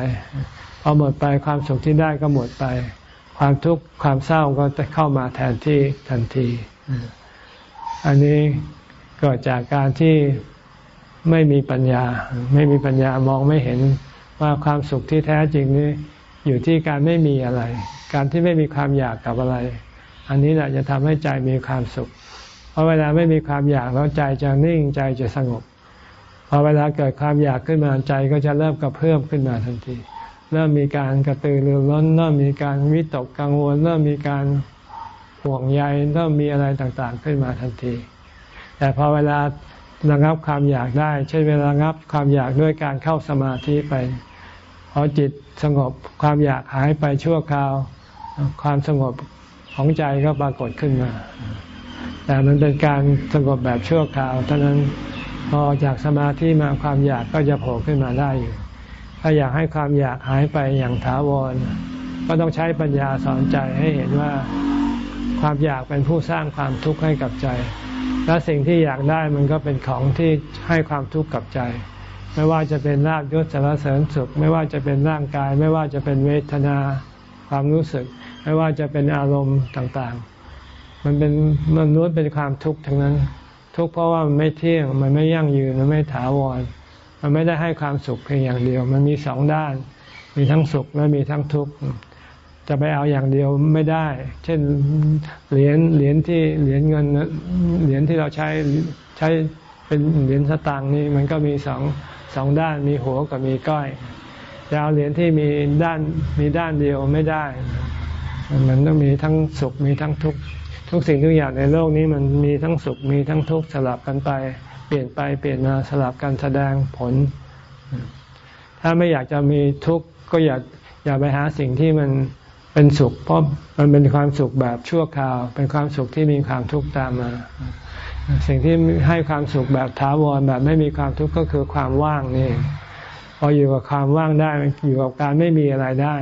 พอหมดไปความสุขที่ได้ก็หมดไป ความทุกข์ความเศร้าก็จะเข้ามาแทนที่ทันที อันนี้เกิดจากการที่ ไม่มีปัญญา ไม่มีปัญญามองไม่เห็นว่าความสุขที่แท้จริงนี้อยู่ที่การไม่มีอะไร การที่ไม่มีความอยากกับอะไร อันนี้แหละจะทำให้ใจมีความสุข เพราะเวลาไม่มีความอยากแล้วใจจะนิ่งใจจะสงบพพอเวลาเกิดความอยากขึ้นมาใจก็จะเริ่มกระเพื่อมขึ้นมาทันที เริ่มมีการกระตือรือร้น เริ่มมีการวิตกกังวล เริ่มมีการห่วงใยเริ่มมีอะไรต่างๆ ขึ้นมาทันที แต่พอเวลา ระงับความอยากได้ เช่นเวลาระงับความอยากด้วยการเข้าสมาธิไปพอจิตสงบความอยากหายไปชั่วคราว ความสงบของใจก็ปรากฏขึ้นมา แต่มันเป็นการสงบแบบชั่วคราวเท่านั้นพอจากสมาธิมาความอยากก็จะโผล่ขึ้นมาได้อยู่ ถ้าอยากให้ความอยากหายไปอย่างถาวร ก็ต้องใช้ปัญญาสอนใจให้เห็นว่า ความอยากเป็นผู้สร้างความทุกข์ให้กับใจ และสิ่งที่อยากได้มันก็เป็นของที่ให้ความทุกข์กับใจ ไม่ว่าจะเป็นลาบยศสารเสริญสุข ไม่ว่าจะเป็นร่างกาย ไม่ว่าจะเป็นเวทนาความรู้สึก ไม่ว่าจะเป็นอารมณ์ต่างๆ มันเป็นมันล้วนเป็นความทุกข์ทั้งนั้น ทุกข์เพราะว่ามันไม่เที่ยงมันไม่ยั่งยืนมันไม่ถาวร มันไม่ได้ให้ความสุขเพียงอย่างเดียว มันมีสองด้าน มีทั้งสุขและมีทั้งทุกข์ จะไปเอาอย่างเดียวไม่ได้ เช่นเหรียญเหรียญที่เหรียญเงินเหรียญที่เราใช้ใช้เป็นเหรียญสตางค์นี่มันก็มีสองสองด้านมีหัวกับมีก้อยจะเอาเหรียญที่มีด้านมีด้านเดียวไม่ได้ มันต้องมีทั้งสุขมีทั้งทุกข์ทุกสิ่งทุกอย่างในโลกนี้มันมีทั้งสุขมีทั้งทุกข์สลับกันไป เปลี่ยนไปเปลี่ยนมาสลับกันแสดงผล ถ้าไม่อยากจะมีทุกข์ก็อย่าอย่าไปหาสิ่งที่มัน เป็นสุขเพราะมันเป็นความสุขแบบชั่วคราว เป็นความสุขที่มีความทุกข์ตามมา สิ่งที่ให้ความสุขแบบถาวรแบบไม่มีความทุกข์ก็คือความว่างนี่พออยู่กับความว่างได้อยู่กับการไม่มีอะไรได้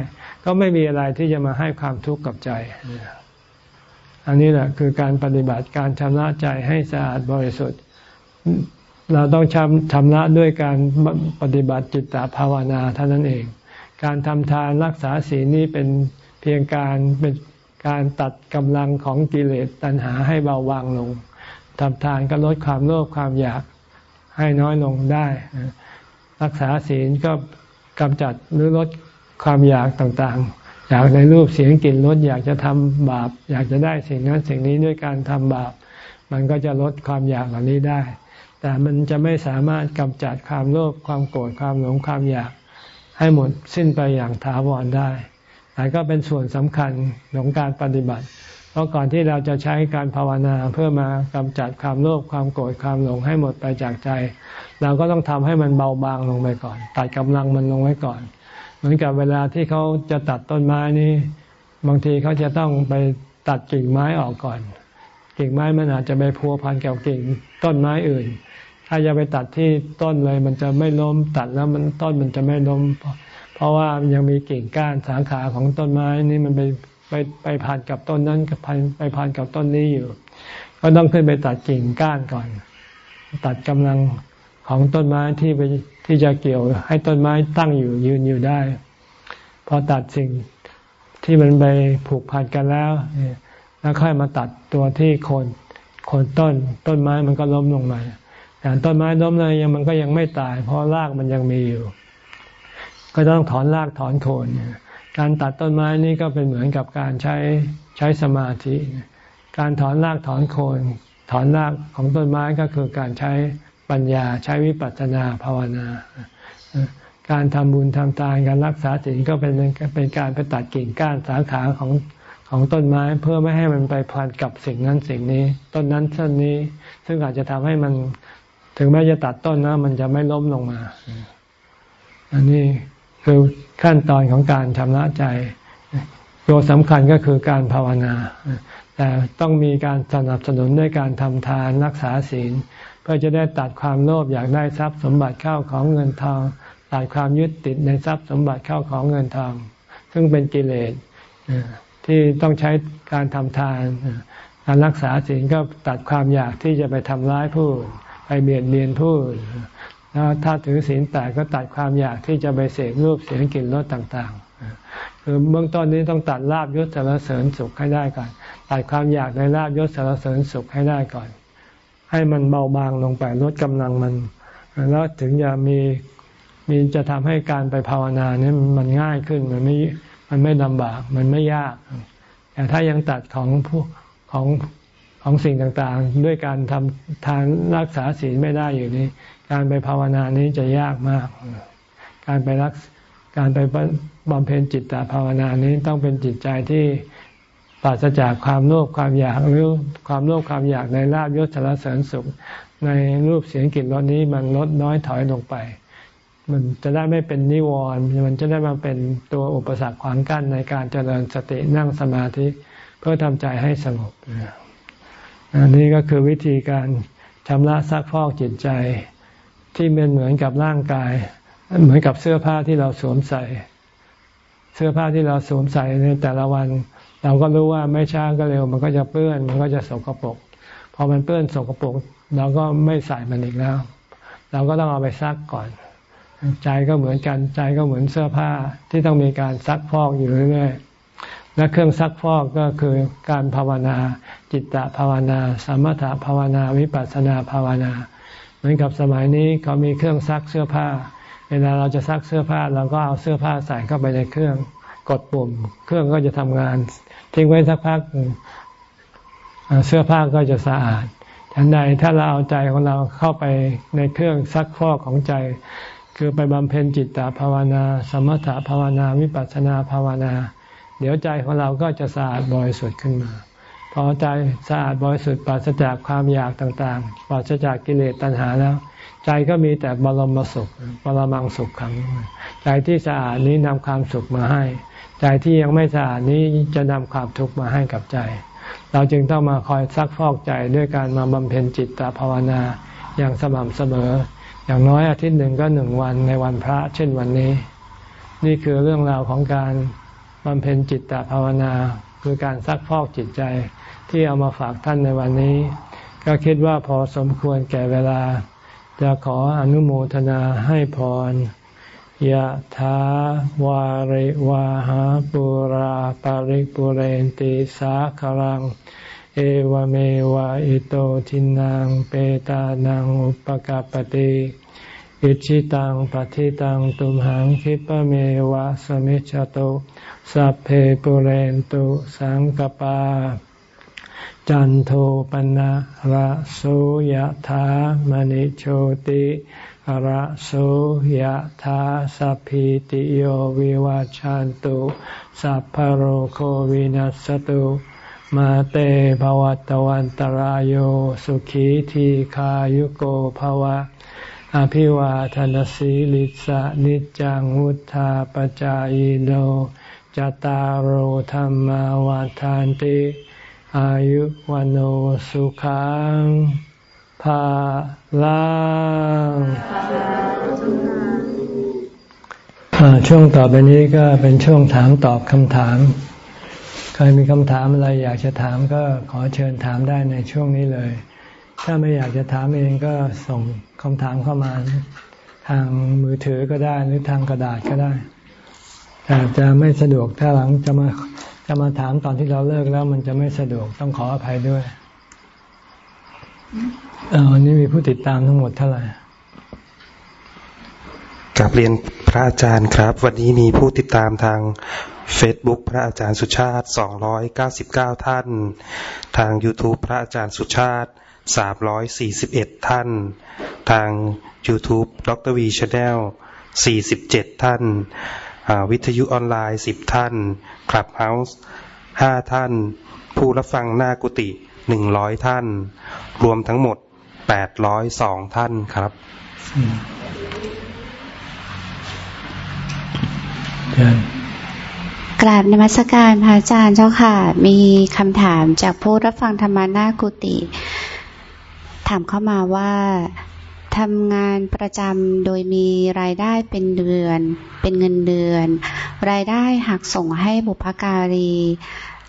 ก็ไม่มีอะไรที่จะมาให้ความทุกข์กับใจ อันนี้แหละคือการปฏิบัติการชำระใจให้สะอาดบริสุทธิ์ เราต้องชำชำระด้วยการปฏิบัติจิตตภาวนาเท่านั้นเอง การทำทานรักษาศีลนี้เป็น พียงการเป็นการตัดกำลังของกิเลสตัณหาให้เบาบางลงทำทานก็ลดความโลภความอยากให้น้อยลงได้ รักษาศีลก็กำจัดหรือลดความอยากต่างๆ อยากในรูปเสียงกลิ่นรสอยากจะทำบาป อยากจะได้สิ่งนั้นสิ่งนี้ด้วยการทำบาป มันก็จะลดความอยากเหล่านี้ได้ แต่มันจะไม่สามารถกำจัดความโลภความโกรธความหลงความอยาก ให้หมดสิ้นไปอย่างถาวรได้ แต่ก็เป็นส่วนสำคัญของการปฏิบัติ เพราะก่อนที่เราจะใช้การภาวนาเพื่อมากำจัดความโลภความโกรธความหลงให้หมดไปจากใจ เราก็ต้องทำให้มันเบาบางลงไปก่อน ตัดกำลังมันลงไว้ก่อน เหมือนกับเวลาที่เขาจะตัดต้นไม้นี่บางทีเขาจะต้องไปตัดกิ่งไม้ออกก่อนกิ่งไม้มันอาจจะไปพัวพันกับกิ่งต้นไม้อื่น ถ้าจะไปตัดที่ต้นเลย มันจะไม่ล้มตัดแล้วมันต้นมันจะไม่ล้ม เพราะว่ายังมีกิ่งก้านสาขาของต้นไม้นี่มันไปไปไปพันกับต้นนั้นกับไปพันกับต้นนี้อยู่ ก็ต้องขึ้นไปตัดกิ่งก้านก่อน ตัดกำลังของต้นไม้ที่ไปที่จะเกี่ยวให้ต้นไม้ตั้งอยู่ยืนอยู่ได้ พอตัดสิ่งที่มันไปผูกพันกันแล้ว แล้วค่อยมาตัดตัวที่โคนโคนต้น ต้นไม้มันก็ล้มลงมาแต่ต้นไม้ล้มเลยยังมันก็ยังไม่ตาย เพราะรากมันยังมีอยู่ ก็ต้องถอนรากถอนโคน การตัดต้นไม้นี่ก็เป็นเหมือนกับการใช้ใช้สมาธิ การถอนรากถอนโคน ถอนรากของต้นไม้ก็คือการใช้ปัญญาใช้วิปัสสนาภาวนา การทำบุญทำทานการรักษาศีลก็เป็นเป็นการไปตัดกิ่งก้านสาขาของของต้นไม้เพื่อไม่ให้มันไปพันกับสิ่งนั้นสิ่งนี้ ต้นนั้นต้นนี้ ซึ่งอาจจะทำให้มันถึงแม้จะตัดต้นนะมันจะไม่ล้มลงมา อันนี้ คือขั้นตอนของการชำระใจ ตัวสำคัญก็คือการภาวนา แต่ต้องมีการสนับสนุนด้วยการทำทานรักษาศีล เพื่อจะได้ตัดความโลภอยากได้ทรัพย์สมบัติเข้าของเงินทองตัดความยึดติดในทรัพย์สมบัติเข้าของเงินทอง ซึ่งเป็นกิเลสที่ต้องใช้การทำทาน การรักษาศีลก็ตัดความอยากที่จะไปทำร้ายผู้ไปเบียดเบียนผู้ แล้วถ้าถือศีลแปดก็ตัดความอยากที่จะไปเสพรูปเสียงกลิ่นรสต่างๆ คือเบื้องต้นนี้ต้องตัดลาบยศสารเสริญสุขให้ได้ก่อน ตัดความอยากในลาบยศสารเสริญสุขให้ได้ก่อน ให้มันเบาบางลงไปลดกำลังมัน แล้วถึงจะมีมีจะทำให้การไปภาวนาเนี่ยมันง่ายขึ้นมันไม่มันไม่ลำบากมันไม่ยาก แต่ถ้ายังตัดของผู้ของของสิ่งต่างๆ ด้วยการทำทานรักษาศีลไม่ได้อยู่นี้ การไปภาวนานี้จะยากมาก การไปรักการไปบำเพ็ญจิตตภาวนานี้ต้องเป็นจิตใจที่ปราศจากความโลภความอยากหรือความโลภความอยากในลาบยศสารเสริญสุข ในรูปเสียงกลิ่นรสนี้มันลดน้อยถอยลงไป มันจะได้ไม่เป็นนิวรณ์มันจะได้มาเป็นตัวอุปสรรคขวางกั้นในการเจริญสตินั่งสมาธิเพื่อทำใจให้สงบอันนี้ก็คือวิธีการชำระซักฟอกจิตใจ ที่เป็นเหมือนกับร่างกาย เหมือนกับเสื้อผ้าที่เราสวมใส่ เสื้อผ้าที่เราสวมใส่ในแต่ละวัน เราก็รู้ว่าไม่ช้าก็เร็ว มันก็จะเปื้อน มันก็จะสกปรกพอมันเปื้อนสกปรกเราก็ไม่ใส่มันอีกแล้ว เราก็ต้องเอาไปซักก่อน ใจก็เหมือนกันใจก็เหมือนเสื้อผ้าที่ต้องมีการซักฟอกอยู่เรื่อยๆและเครื่องซักฟอกก็คือการภาวนา จิตตภาวนา สมถภาวนา วิปัสสนาภาวนาเห มือนกับสมัยนี้เขามีเครื่องซักเสื้อผ้า เวลาเราจะซักเสื้อผ้าเราก็เอาเสื้อผ้าใส่เข้าไปในเครื่องกดปุ่ม เครื่องก็จะทำงาน ทิ้งไว้สักพักเสื้อผ้าก็จะสะอาดฉันใดถ้าเราเอาใจของเราเข้าไปในเครื่องซักฟอกของใจ คือไปบำเพ็ญจิตตภาวนา สมถภาวนา วิปัสสนาภาวนา เดี๋ยวใจของเราก็จะสะอาดบริสุทธิ์ขึ้นมา พอใจสะอาดบริสุทธิ์ปราศจากความอยากต่างๆ ปราศจากกิเลสตัณหาแล้ว ใจก็มีแต่บรมสุขบรมังสุขขัง ใจที่สะอาดนี้นำความสุขมาให้ ใจที่ยังไม่สะอาดนี้จะนำความทุกข์มาให้กับใจ เราจึงต้องมาคอยซักฟอกใจด้วยการมาบำเพ็ญจิตตภาวนาอย่างสม่ำเสมอ อย่างน้อยอาทิตย์หนึ่งก็หนึ่งวันในวันพระ เช่นวันนี้ นี่คือเรื่องราวของการบำเพ็ญจิตตภาวนา คือการซักฟอกจิตใจ ที่เอามาฝากท่านในวันนี้ ก็คิดว่าพอสมควรแก่เวลา จะขออนุโมทนาให้พรยะถาวาริวาหาปุราปาริปุเรนติสาคลัง เอวเมวะอิโตทินังเปตานังอุปกาปติอิชิตังปฏิตังตุมหังคิปะเมวะสมิจจโตสัพเพปุเรนตุสังกปา จันโทปนะระโสยธามณิโชติระโสยธาสัพพิติโยวิวาจันตุสัพพโรโควินัสตุมาเตภวัตวันตารโยสุขีทีขายุโกภวะ อภิวาทนสีลิสะนิจังวุธาปจายโนจตารโธรรมวาทานติ อายุวันโอสุขังภาลังช่วงต่อไปนี้ก็เป็นช่วงถามตอบคำถาม ใครมีคำถามอะไรอยากจะถามก็ขอเชิญถามได้ในช่วงนี้เลย ถ้าไม่อยากจะถามเองก็ส่งคำถามเข้ามาทางมือถือก็ได้หรือทางกระดาษก็ได้แต่จะไม่สะดวกถ้าหลังจะมา จะมาถามตอนที่เราเลิกแล้วมันจะไม่สะดวกต้องขออภัยด้วยเออวันนี้มีผู้ติดตามทั้งหมดเท่าไหร่กลับเรียนพระอาจารย์ครับ วันนี้มีผู้ติดตามทาง Facebook พระอาจารย์สุชาติ 299 ท่าน ทาง YouTube พระอาจารย์สุชาติ 341 ท่าน ทาง YouTube ดร.วี Channel 47 ท่าน วิทยุออนไลน์สิบท่าน Clubhouse ห้าท่าน ผู้รับฟังหน้ากุฏิหนึ่งร้อยท่าน รวมทั้งหมดแปดร้อยสองท่านครับกราบนมัสการพระอาจารย์เจ้าค่ะ มีคำถามจากผู้รับฟังธรรมานากุติ ถามเข้ามาว่า ทำงานประจำโดยมีรายได้เป็นเดือน เป็นเงินเดือน รายได้หักส่งให้บุพการี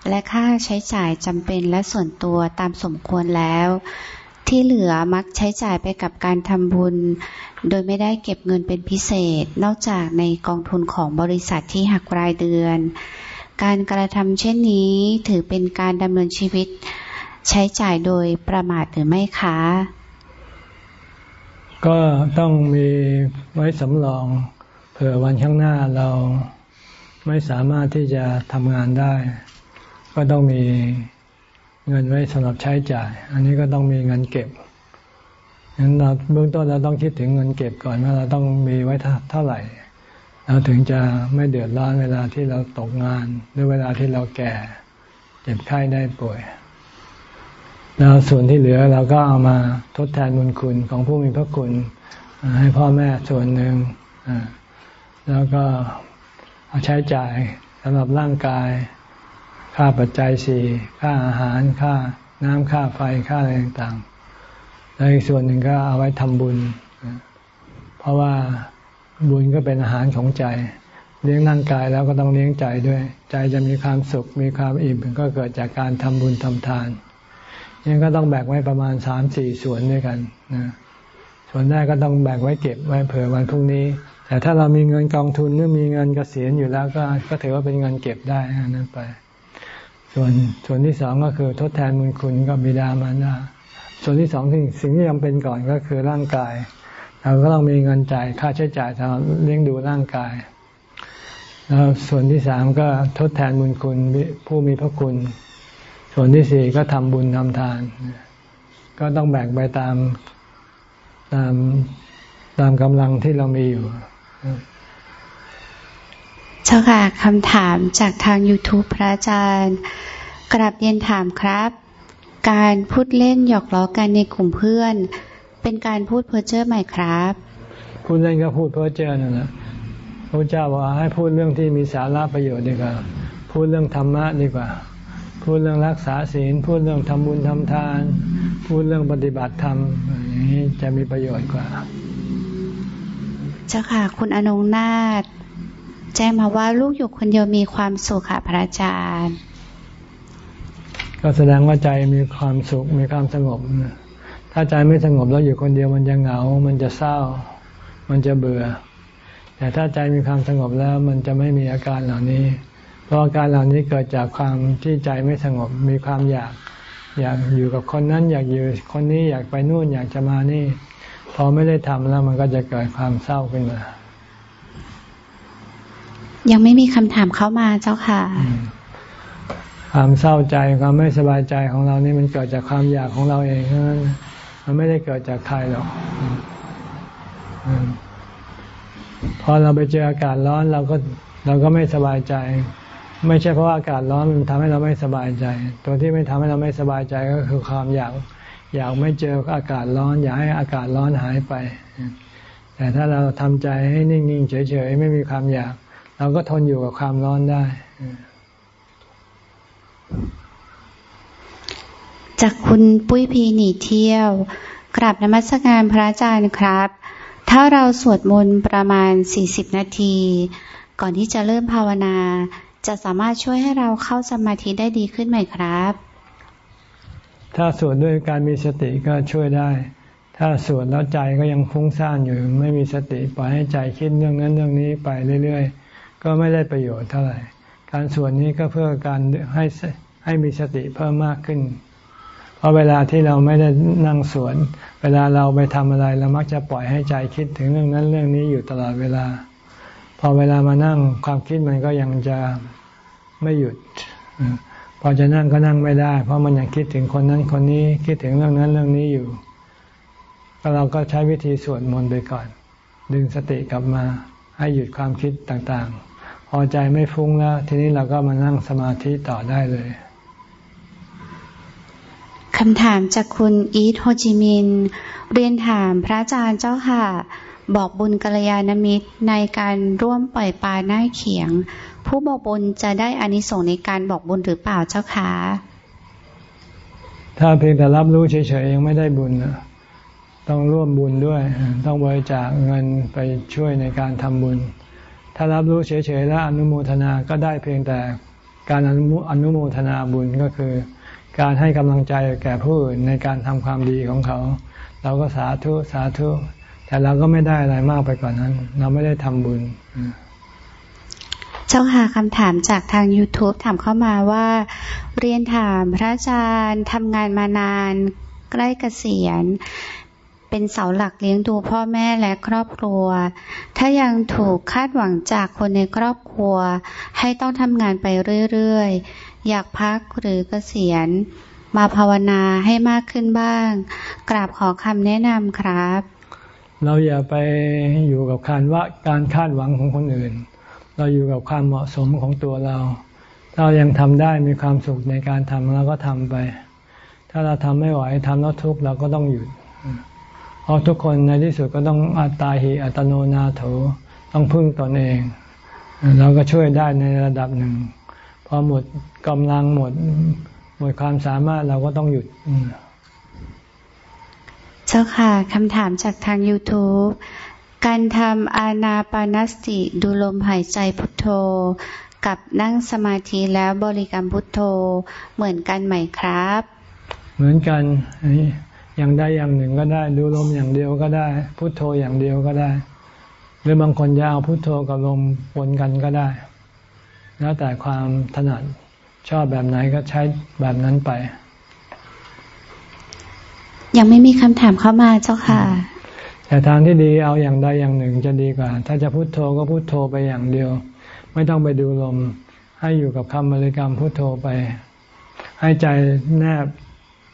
และค่าใช้จ่ายจำเป็นและส่วนตัวตามสมควรแล้ว ที่เหลือมักใช้จ่ายไปกับการทำบุญ โดยไม่ได้เก็บเงินเป็นพิเศษ นอกจากในกองทุนของบริษัทที่หักรายเดือน การกระทำเช่นนี้ถือเป็นการดำเนินชีวิต ใช้จ่ายโดยประมาทหรือไม่คะ ก็ต้องมีไว้สำรองเผื่อวันข้างหน้าเราไม่สามารถที่จะทำงานได้ ก็ต้องมีเงินไว้สำหรับใช้จ่าย อันนี้ก็ต้องมีเงินเก็บงั้นเราเบื้องต้นเราต้องคิดถึงเงินเก็บก่อนว่าเราต้องมีไว้เท่าไหร่เราถึงจะไม่เดือดร้อนเวลาที่เราตกงาน หรือเวลาที่เราแก่ เจ็บไข้ได้ป่วย แล้วส่วนที่เหลือเราก็เอามาทดแทนบุญคุณของผู้มีพระคุณ ให้พ่อแม่ส่วนหนึ่งแล้วก็เอาใช้จ่ายสำหรับร่างกาย ค่าปัจจัยสี่ค่าอาหารค่าน้ำค่าไฟค่าอะไรต่างๆแล้วอีกส่วนหนึ่งก็เอาไว้ทำบุญ เพราะว่าบุญก็เป็นอาหารของใจ เลี้ยงร่างกายแล้วก็ต้องเลี้ยงใจด้วย ใจจะมีความสุขมีความอิ่มก็เกิดจากการทำบุญทำทาน ยังก็ต้องแบ่งไว้ประมาณสามสี่ส่วนด้วยกันนะส่วนแรกก็ต้องแบ่งไว้เก็บไว้เผื่อวันพรุ่งนี้ แต่ถ้าเรามีเงินกองทุนหรือมีเงินเกษียณอยู่แล้วก็ก็ถือว่าเป็นเงินเก็บได้นั้นไป ส่วนส่วนที่สองก็คือทดแทนบุญคุณก็บิดามารดาส่วนที่สองสิ่งสิ่งที่จำเป็นก่อนก็คือร่างกาย เราก็ต้องมีเงินจ่ายค่าใช้จ่ายสำหรับเลี้ยงดูร่างกายแล้วส่วนที่สามก็ทดแทนบุญคุณผู้มีพระคุณ ส่วนที่สี่ก็ทำบุญทำทาน ก็ต้องแบ่งไปตามตามตามกำลังที่เรามีอยู่ เจ้าค่ะคำถามจากทาง YouTube พระอาจารย์ กราบเรียนถามครับ การพูดเล่นหยอกล้อกันในกลุ่มเพื่อน เป็นการพูดเพ้อเจ้อใหม่ครับ พูดเล่นก็พูดเพ้อเจ้อนั่นแหละพระเจ้าบอกให้พูดเรื่องที่มีสาระประโยชน์ดีกว่า พูดเรื่องธรรมะดีกว่า พูดเรื่องรักษาศีล พูดเรื่องทำบุญทำทาน พูดเรื่องปฏิบัติธรรมอย่างนี้จะมีประโยชน์กว่าเจ้าค่ะ คุณอนงนาถแจ้งมาว่าลูกอยู่คนเดียวมีความสุขค่ะพระอาจารย์ ก็แสดงว่าใจมีความสุขมีความสงบนะถ้าใจไม่สงบแล้วอยู่คนเดียวมันจะเหงา มันจะเศร้า มันจะเบื่อ แต่ถ้าใจมีความสงบแล้วมันจะไม่มีอาการเหล่านี้ เพราะอาการเหล่านี้เกิดจากความที่ใจไม่สงบมีความอยากอยากอยู่กับคนนั้นอยากอยู่คนนี้อยากไปนู่นอยากจะมานี่ พอไม่ได้ทำแล้วมันก็จะเกิดความเศร้าขึ้นมา ยังไม่มีคำถามเข้ามาเจ้าค่ะ ความเศร้าใจความไม่สบายใจของเรานี่มันเกิดจากความอยากของเราเองนั้นมันไม่ได้เกิดจากใครหรอกพอเราไปเจออากาศร้อนเราก็เราก็ไม่สบายใจ ไม่ใช่เพราะอากาศร้อนมันทำให้เราไม่สบายใจ ตัวที่ไม่ทำให้เราไม่สบายใจก็คือความอยากอยากไม่เจออากาศร้อน อยากให้อากาศร้อนหายไป แต่ถ้าเราทำใจให้นิ่งๆเฉยๆไม่มีความอยาก เราก็ทนอยู่กับความร้อนได้ จากคุณปุ้ยพีหนีเที่ยวกราบนมัสการพระอาจารย์ครับ ถ้าเราสวดมนต์ประมาณ 40 นาที ก่อนที่จะเริ่มภาวนา จะสามารถช่วยให้เราเข้าสมาธิได้ดีขึ้นไหมครับ ถ้าสวดด้วยการมีสติก็ช่วยได้ ถ้าสวดแล้วใจก็ยังฟุ้งซ่านอยู่ ไม่มีสติปล่อยให้ใจคิดเรื่องนั้นเรื่องนี้ไปเรื่อย ๆ ก็ไม่ได้ประโยชน์เท่าไหร่ การสวดนี้ก็เพื่อการให้ให้มีสติเพิ่มมากขึ้น เพราะเวลาที่เราไม่ได้นั่งสวน เวลาเราไปทำอะไรเรามักจะปล่อยให้ใจคิดถึงเรื่องนั้นเรื่องนี้อยู่ตลอดเวลา พอเวลามานั่งความคิดมันก็ยังจะ ไม่หยุดพอจะนั่งก็นั่งไม่ได้ เพราะมันยังคิดถึงคนนั้นคนนี้คิดถึงเรื่องนั้นเรื่องนี้อยู่ก็เราก็ใช้วิธีสวดมนต์ไปก่อน ดึงสติกลับมาให้หยุดความคิดต่างๆ พอใจไม่ฟุ้งแล้ว ทีนี้เราก็มานั่งสมาธิต่อได้เลยคำถามจากคุณอีทโฮจิมิน เรียนถามพระอาจารย์เจ้าค่ะ บอกบุญกัลยาณมิตรในการร่วมปล่อยปลาหน้าเขียง ผู้บอกบุญจะได้อานิสงส์ในการบอกบุญหรือเปล่าเจ้าคะถ้าเพียงแต่รับรู้เฉยๆยังไม่ได้บุญต้องร่วมบุญด้วย ต้องบริจาคเงินไปช่วยในการทำบุญ ถ้ารับรู้เฉยๆแล้วอนุโมทนาก็ได้เพียงแต่การอนุโมทนาบุญก็คือ การให้กำลังใจแก่ผู้อื่นในการทำความดีของเขา เราก็สาธุสาธุแต่เราก็ไม่ได้อะไรมากไปกว่านนั้น เราไม่ได้ทำบุญ เจ้าค่ะคำถามจากทาง YouTube ถามเข้ามาว่า เรียนถามพระอาจารย์ทำงานมานาน ใกล้เกษียณ เป็นเสาหลักเลี้ยงดูพ่อแม่และครอบครัว ถ้ายังถูกคาดหวังจากคนในครอบครัว ให้ต้องทำงานไปเรื่อยๆ อยากพักหรือเกษียณ มาภาวนาให้มากขึ้นบ้าง กราบขอคำแนะนำครับ เราอย่าไปอยู่กับการว่าการคาดหวังของคนอื่น เราอยู่กับความเหมาะสมของตัวเรา ถ้าเรายังทำได้มีความสุขในการทำเราก็ทำไป ถ้าเราทำไม่ไหวทำแล้วทุกข์เราก็ต้องหยุดเพราะทุกคนในที่สุดก็ต้องอัตตาหิอัตโนนาโถต้องพึ่งตนเอง เราก็ช่วยได้ในระดับหนึ่งพอหมดกำลังหมดหมดความสามารถเราก็ต้องหยุดเจ้าค่ะคำถามจากทาง YouTube การทำอานาปานสติดูลมหายใจพุทโธ กับนั่งสมาธิแล้วบริกรรมพุทโธเหมือนกันไหมครับ เหมือนกันอย่างใดอย่างหนึ่งก็ได้ ดูลมอย่างเดียวก็ได้ พุทโธอย่างเดียวก็ได้ หรือบางคนจะเอาพุทโธกับลมปนกันก็ได้ แล้วแต่ความถนัดชอบแบบไหนก็ใช้แบบนั้นไป ยังไม่มีคำถามเข้ามาเจ้าค่ะ แต่ทางที่ดีเอาอย่างใดอย่างหนึ่งจะดีกว่า ถ้าจะพุโทโธก็พุโทโธไปอย่างเดียว ไม่ต้องไปดูลม ให้อยู่กับคำบริกรรมพุโทโธไป ให้ใจแนบ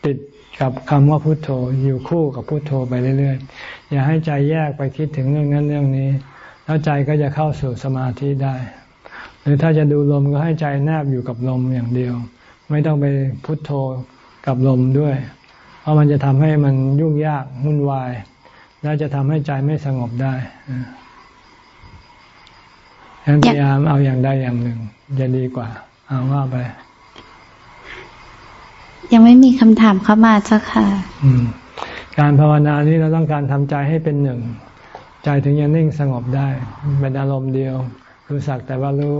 ติดกับคำว่าพุโทโธ อยู่คู่กับพุโทโธไปเรื่อยๆ อย่าให้ใจแยกไปคิดถึงเรื่องนั้นเรื่องนี้ แล้วใจก็จะเข้าสู่สมาธิได้ หรือถ้าจะดูลมก็ให้ใจแนบอยู่กับลมอย่างเดียว ไม่ต้องไปพุโทโธกับลมด้วย เพราะมันจะทำให้มันยุ่งยากวุ่นวาย และจะทำให้ใจไม่สงบได้ฉะนั้นพยายามเอาอย่างใดอย่างหนึ่ง จะดีกว่า เอาว่าไป ยังไม่มีคำถามเข้ามาเจ้าค่ะการภาวนานี้เราต้องการทำใจให้เป็นหนึ่ง ใจถึงจะนิ่งสงบได้ เป็นอารมณ์เดียว คือสักแต่ว่ารู้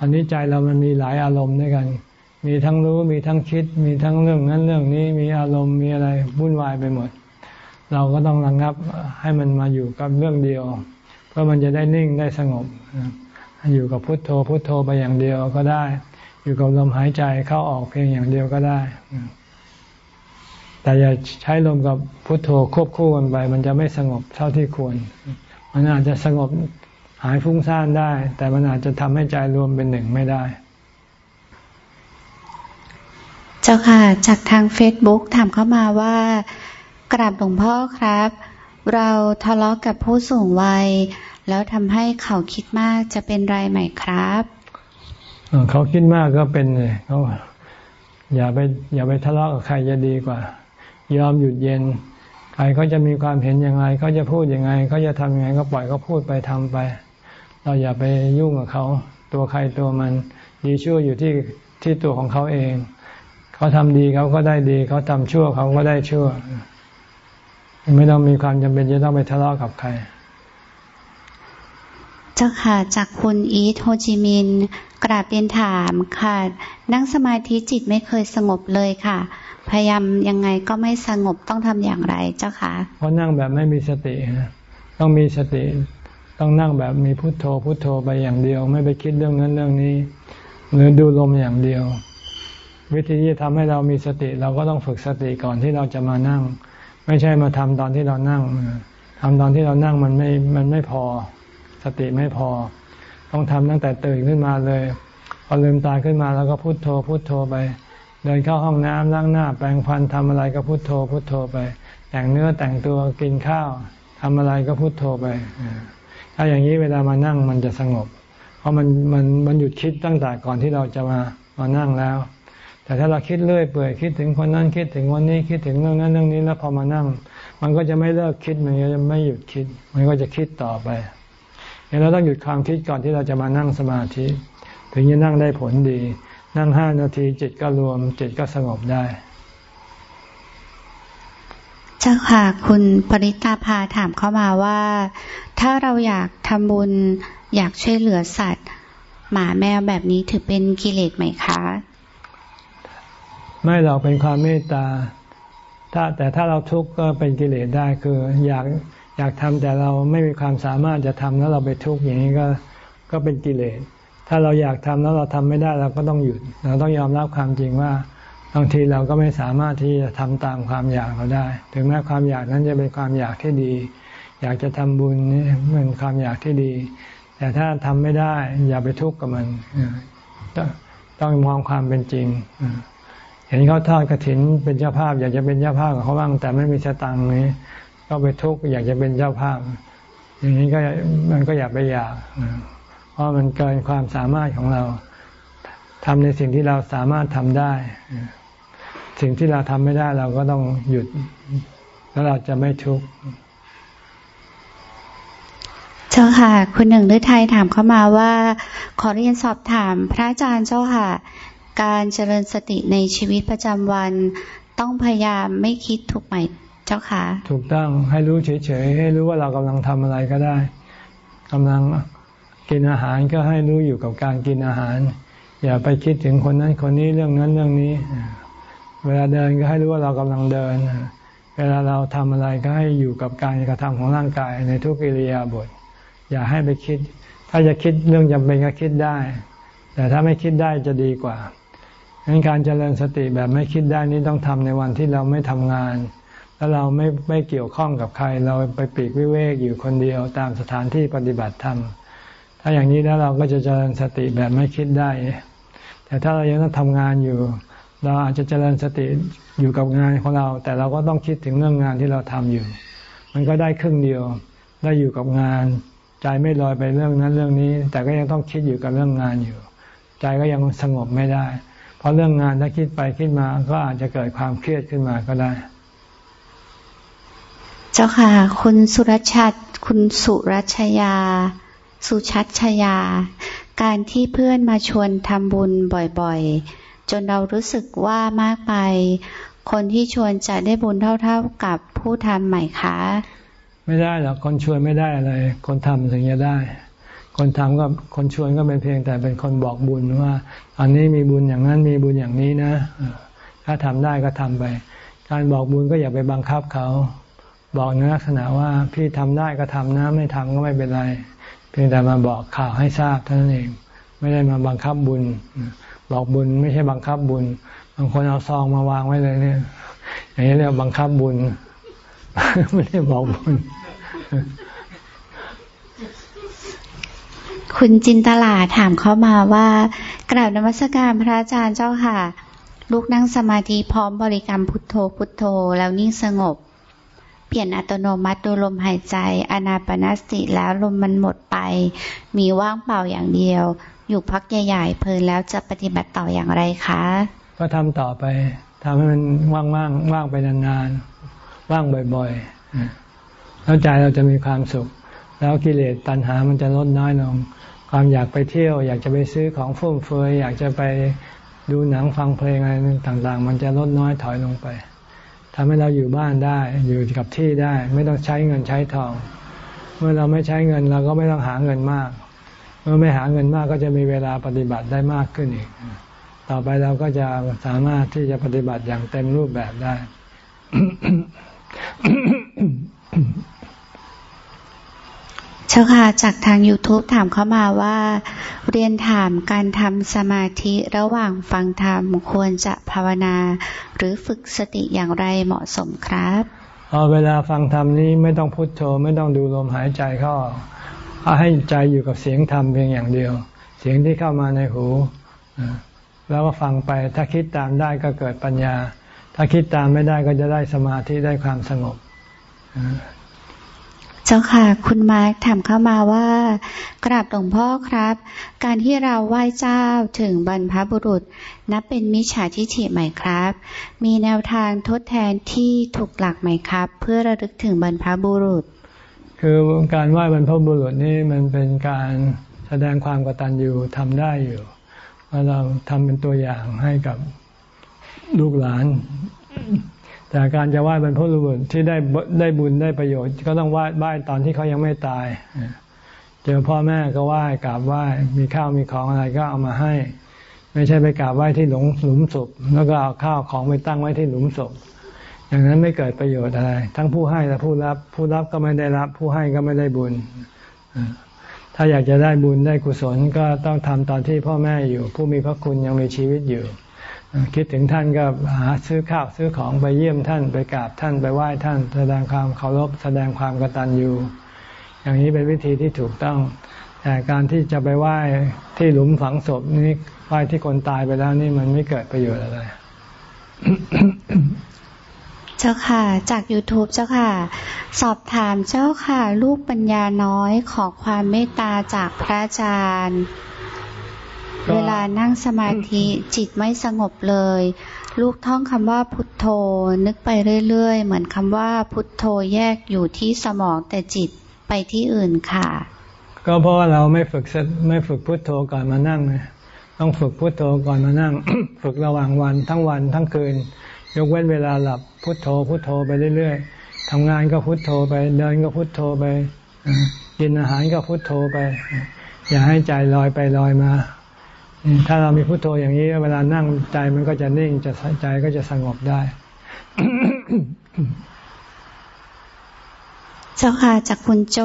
อันนี้ใจเรามันมีหลายอารมณ์ด้วยกัน มีทั้งรู้มีทั้งคิด มีทั้งเรื่องนั้นเรื่องนี้มีอารมณ์มีอะไรวุ่นวายไปหมด เราก็ต้องระงงับให้มันมาอยู่กับเรื่องเดียว เพื่อมันจะได้นิ่งได้สงบ อยู่กับพุทโธพุทโธไปอย่างเดียวก็ได้ อยู่กับลมหายใจเข้าออกเพียงอย่างเดียวก็ได้ แต่อย่าใช้ลมกับพุทโธควบคู่กันไป มันจะไม่สงบเท่าที่ควร มันอาจจะสงบหายฟุ้งซ่านได้ แต่มันอาจจะทำให้ใจรวมเป็นหนึ่งไม่ได้ เจ้าค่ะ จากทางเฟซบุ๊กถามเข้ามาว่า กราบหลวงพ่อครับ เราทะเลาะกับผู้สูงวัย แล้วทำให้เขาคิดมากจะเป็นไรไหมครับเขาคิดมากก็เป็นเลยเขาอย่าไปอย่าไปทะเลาะกับใครจะดีกว่า ยอมหยุดเย็น ใครเขาจะมีความเห็นยังไงเขาจะพูดยังไงเขาจะทำยังไงก็ปล่อยเขาพูดไปทำไป เราอย่าไปยุ่งกับเขา ตัวใครตัวมันดีชั่วอยู่ที่ที่ตัวของเขาเอง เขาทำดีเขาก็ได้ดี เขาทำชั่วเขาก็ได้ชั่ว ไม่ต้องมีความจำเป็นจะต้องไปทะเลาะกับใคร เจ้าค่ะจากคุณอีทโฮจิมิน กราบเรียนถามค่ะ นั่งสมาธิจิตไม่เคยสงบเลยค่ะ พยายามยังไงก็ไม่สงบต้องทำอย่างไรเจ้าค่ะเพราะนั่งแบบไม่มีสติต้องมีสติ ต้องนั่งแบบมีพุโทโธพุโทโธไปอย่างเดียว ไม่ไปคิดเรื่องนั้นเรื่องนี้ หรือดูลมอย่างเดียว วิธีที่ทำให้เรามีสติ เราก็ต้องฝึกสติก่อนที่เราจะมานั่ง ไม่ใช่มาทำตอนที่เรานั่งทำตอนที่เรานั่งมันไม่มันไม่พอ สติไม่พอ ต้องทำตั้งแต่ตื่นขึ้นมาเลย พอลืมตาขึ้นมาแล้วก็พุโทโธพุโทโธไป เดินเข้าห้องน้ำล้างหน้า แปรงฟันทำอะไรก็พุโทโธพุโทโธไป แต่งเนื้อแต่งตัวกินข้าวทำอะไรก็พุโทโธไปถ้าอย่างนี้เวลามานั่งมันจะสงบ เพราะมันมันมันหยุดคิดตั้งแต่ก่อนที่เราจะมามานั่งแล้ว แต่ถ้าเราคิดเรื่อยเปื่อยคิดถึงคนนั้นคิดถึงวันนี้คิดถึงเรื่องนั้นเรื่องนี้แล้วพอมานั่ง มันก็จะไม่เลิกคิดมันก็จะไม่หยุดคิด มันก็จะคิดต่อไปเราต้องหยุดความคิดก่อนที่เราจะมานั่งสมาธิ ถึงจะนั่งได้ผลดี นั่งห้านาทีจิตก็รวมจิตก็สงบได้เจ้าค่ะคุณปริตาภาถามเข้ามาว่า ถ้าเราอยากทำบุญอยากช่วยเหลือสัตว์ หมาแมวแบบนี้ถือเป็นกิเลสไหมคะ ไม่เราเป็นความเมตตา ถ้าแต่ถ้าเราทุกข์ก็เป็นกิเลสได้คืออยากอยากทำแต่เราไม่มีความสามารถจะทำแล้วเราไปทุกข์อย่างนี้ก็ก็เป็นกิเลส ถ้าเราอยากทำแล้วเราทำไม่ได้เราก็ต้องหยุด เราต้องยอมรับความจริงว่าบางทีเราก็ไม่สามารถที่จะทำตามความอยากเราได้ ถึงแม้ความอยากนั้นจะเป็นความอยากที่ดี อยากจะทำบุญนี่เป็นความอยากที่ดี แต่ถ้าทำไม่ได้อย่าไปทุกข์กับมัน ต้องมองความเป็นจริง เห็นเขาทอดกระถินเป็นเจ้าภาพ อยากจะเป็นเจ้าภาพกับเขาบ้างแต่ไม่มีสตังค์นี้ก็ไปทุกข์อยากจะเป็นเจ้าภาพ อย่างนี้ก็มันก็อยากไปอยาก เพราะมันเกินความสามารถของเราทำในสิ่งที่เราสามารถทำได้ สิ่งที่เราทำไม่ได้เราก็ต้องหยุด แล้วเราจะไม่ทุกข์เจ้าค่ะ คุณหนึ่งฤทัยถามเข้ามาว่า ขอเรียนสอบถามพระอาจารย์เจ้าค่ะ การเจริญสติในชีวิตประจำวัน ต้องพยายามไม่คิดถูกไหมเจ้าค่ะ ถูกต้องให้รู้เฉยๆให้รู้ว่าเรากำลังทำอะไรก็ได้กำลังกินอาหารก็ให้รู้อยู่กับการกินอาหาร อย่าไปคิดถึงคนนั้นคนนี้เรื่องนั้นเรื่องนี้ เวลาเดินก็ให้รู้ว่าเรากำลังเดิน เวลาเราทำอะไรก็ให้อยู่กับการกระทำของร่างกายในทุกอิริยาบถอย่าให้ไปคิด ถ้าจะคิดเรื่องจำเป็นก็คิดได้ แต่ถ้าไม่คิดได้จะดีกว่า งั้นการเจริญสติแบบไม่คิดได้นี้ต้องทำในวันที่เราไม่ทำงาน แล้วเราไม่ไม่เกี่ยวข้องกับใคร เราไปปีกวิเวกอยู่คนเดียวตามสถานที่ปฏิบัติธรรม ถ้าอย่างนี้แล้วเราก็จะเจริญสติแบบไม่คิดได้ แต่ถ้าเรายังต้องทำงานอยู่ เราอาจจะเจริญสติอยู่กับงานของเรา แต่เราก็ต้องคิดถึงเรื่องงานที่เราทำอยู่ มันก็ได้ครึ่งเดียว ได้อยู่กับงาน ใจไม่ลอยไปเรื่องนั้นเรื่องนี้ แต่ก็ยังต้องคิดอยู่กับเรื่องงานอยู่ ใจก็ยังสงบไม่ได้ เพราะเรื่องงานถ้าคิดไปคิดมาก็อาจจะเกิดความเครียดขึ้นมาก็ได้ เจ้าค่ะ คุณสุรชัดคุณสุรัชยา สุชัชยา การที่เพื่อนมาชวนทำบุญบ่อยๆ จนเรารู้สึกว่ามากไป คนที่ชวนจะได้บุญเท่าๆกับผู้ทำไหมคะ ไม่ได้หรอกคนชวนไม่ได้อะไร คนทำถึงจะได้ คนทำก็คนชวนก็เป็นเพียงแต่เป็นคนบอกบุญว่า อันนี้มีบุญอย่างนั้นมีบุญอย่างนี้นะถ้าทำได้ก็ทำไป การบอกบุญก็อย่าไปบังคับเขา บอกในลักษณะว่าพี่ทำได้ก็ทำนะไม่ทำก็ไม่เป็นไร เพียงแต่มาบอกข่าวให้ทราบเท่านั้นเอง ไม่ได้มาบังคับบุญ บอกบุญไม่ใช่บังคับบุญ บางคนเอาซองมาวางไว้เลยเนี่ยอย่างนี้เรียกบังคับบุญ ไม่ได้บอกบุญ คุณจินตลาถามเข้ามาว่ากราบนมัสการพระอาจารย์เจ้าค่ะ ลูกนั่งสมาธิพร้อมบริกรรมพุทโธพุทโธ แล้วนิ่งสงบ เปลี่ยนอัตโนมัติดูลมหายใจ อนาปนาสติแล้วลมมันหมดไป มีว่างเปล่าอย่างเดียว อยู่พักใหญ่ๆเพลินแล้วจะปฏิบัติต่ออย่างไรคะ ก็ทำต่อไปทำให้มันว่างๆว่างไปนานๆว่างบ่อยๆแล้วใจเราจะมีความสุข แล้วกิเลสตัณหามันจะลดน้อยลง ความอยากไปเที่ยว อยากจะไปซื้อของฟุ่มเฟือยอยากจะไปดูหนังฟังเพลงอะไรต่างๆ มันจะลดน้อยถอยลงไปทำให้เราอยู่บ้านได้ อยู่กับที่ได้ ไม่ต้องใช้เงินใช้ทอง เมื่อเราไม่ใช้เงินเราก็ไม่ต้องหาเงินมาก เมื่อไม่หาเงินมากก็จะมีเวลาปฏิบัติได้มากขึ้นอีก ต่อไปเราก็จะสามารถที่จะปฏิบัติอย่างเต็มรูปแบบได้ เจ้าค่ะจากทาง YouTube ถามเข้ามาว่า เรียนถามการทำสมาธิระหว่างฟังธรรมควรจะภาวนา หรือฝึกสติอย่างไรเหมาะสมครับเอาเวลาฟังธรรมนี้ไม่ต้องพุโทโธไม่ต้องดูลมหายใจเข้าเอาให้ใจอยู่กับเสียงธรรมเพียงอย่างเดียว เสียงที่เข้ามาในหู แล้วก็ฟังไปถ้าคิดตามได้ก็เกิดปัญญา ถ้าคิดตามไม่ได้ก็จะได้สมาธิได้ความสงบ เจ้าค่ะ คุณมาร์คถามเข้ามาว่ากราบหลวงพ่อครับ การที่เราไหว้เจ้าถึงบรรพบุรุษ นับเป็นมิจฉาทิฐิไหมครับ มีแนวทางทดแทนที่ถูกหลักไหมครับ เพื่อระลึกถึงบรรพบุรุษ คือการไหว้บรรพบุรุษนี่มันเป็นการแสดงความกตัญญูทำได้อยู่เราทำเป็นตัวอย่างให้กับลูกหลาน แต่การจะไหว้บรรพบุรุษที่ได้ได้บุญได้ประโยชน์ ก็ต้องไหว้ไหว้ตอนที่เขายังไม่ตาย เจอพ่อแม่ก็ไหว้กราบไหว้มีข้าวมีของอะไรก็เอามาให้ ไม่ใช่ไปกราบไหว้ที่หลุมหลุมศพแล้วก็เอาข้าวของไปตั้งไว้ที่หลุมศพอย่างนั้นไม่เกิดประโยชน์อะไร ทั้งผู้ให้และผู้รับ ผู้รับก็ไม่ได้รับ ผู้ให้ก็ไม่ได้บุญ ถ้าอยากจะได้บุญได้กุศลก็ต้องทำตอนที่พ่อแม่อยู่ ผู้มีพระคุณยังมีชีวิตอยู่ คิดถึงท่านก็หาซื้อข้าวซื้อของไปเยี่ยมท่านไปกราบท่านไปไหว้ท่าน แสดงความเคารพแสดงความกตัญญูอย่างนี้เป็นวิธีที่ถูกต้อง แต่การที่จะไปไหว้ที่หลุมฝังศพนี่ไหว้ที่คนตายไปแล้วนี่มันไม่เกิดประโยชน์อะไรเจ้าค่ะ จาก YouTube เจ้าค่ะ สอบถามเจ้าค่ะ ลูกปัญญาน้อยขอความเมตตาจากพระอาจารย์ เวลานั่งสมาธิจิตไม่สงบเลย ลูกท่องคำว่าพุทโธนึกไปเรื่อย ๆ เหมือนคำว่าพุทโธแยกอยู่ที่สมองแต่จิตไปที่อื่นค่ะ ก็เพราะว่าเราไม่ฝึกไม่ฝึกพุทโธก่อนมานั่งต้องฝึกพุทโธก่อนมานั่ง ฝึกระหว่างวันทั้งวันทั้งคืน ยกเว้นเวลาหลับพุทโธพุทโธไปเรื่อย ๆทำงานก็พุทโธไปเดินก็พุทโธไปกินอาหารก็พุทโธไป อย่าให้ใจลอยไปลอยมา ถ้าเรามีพุทโธอย่างนี้ เวลานั่งใจมันก็จะนิ่งจะใจก็จะสงบได้ เจ้าค่ะจากคุณโจ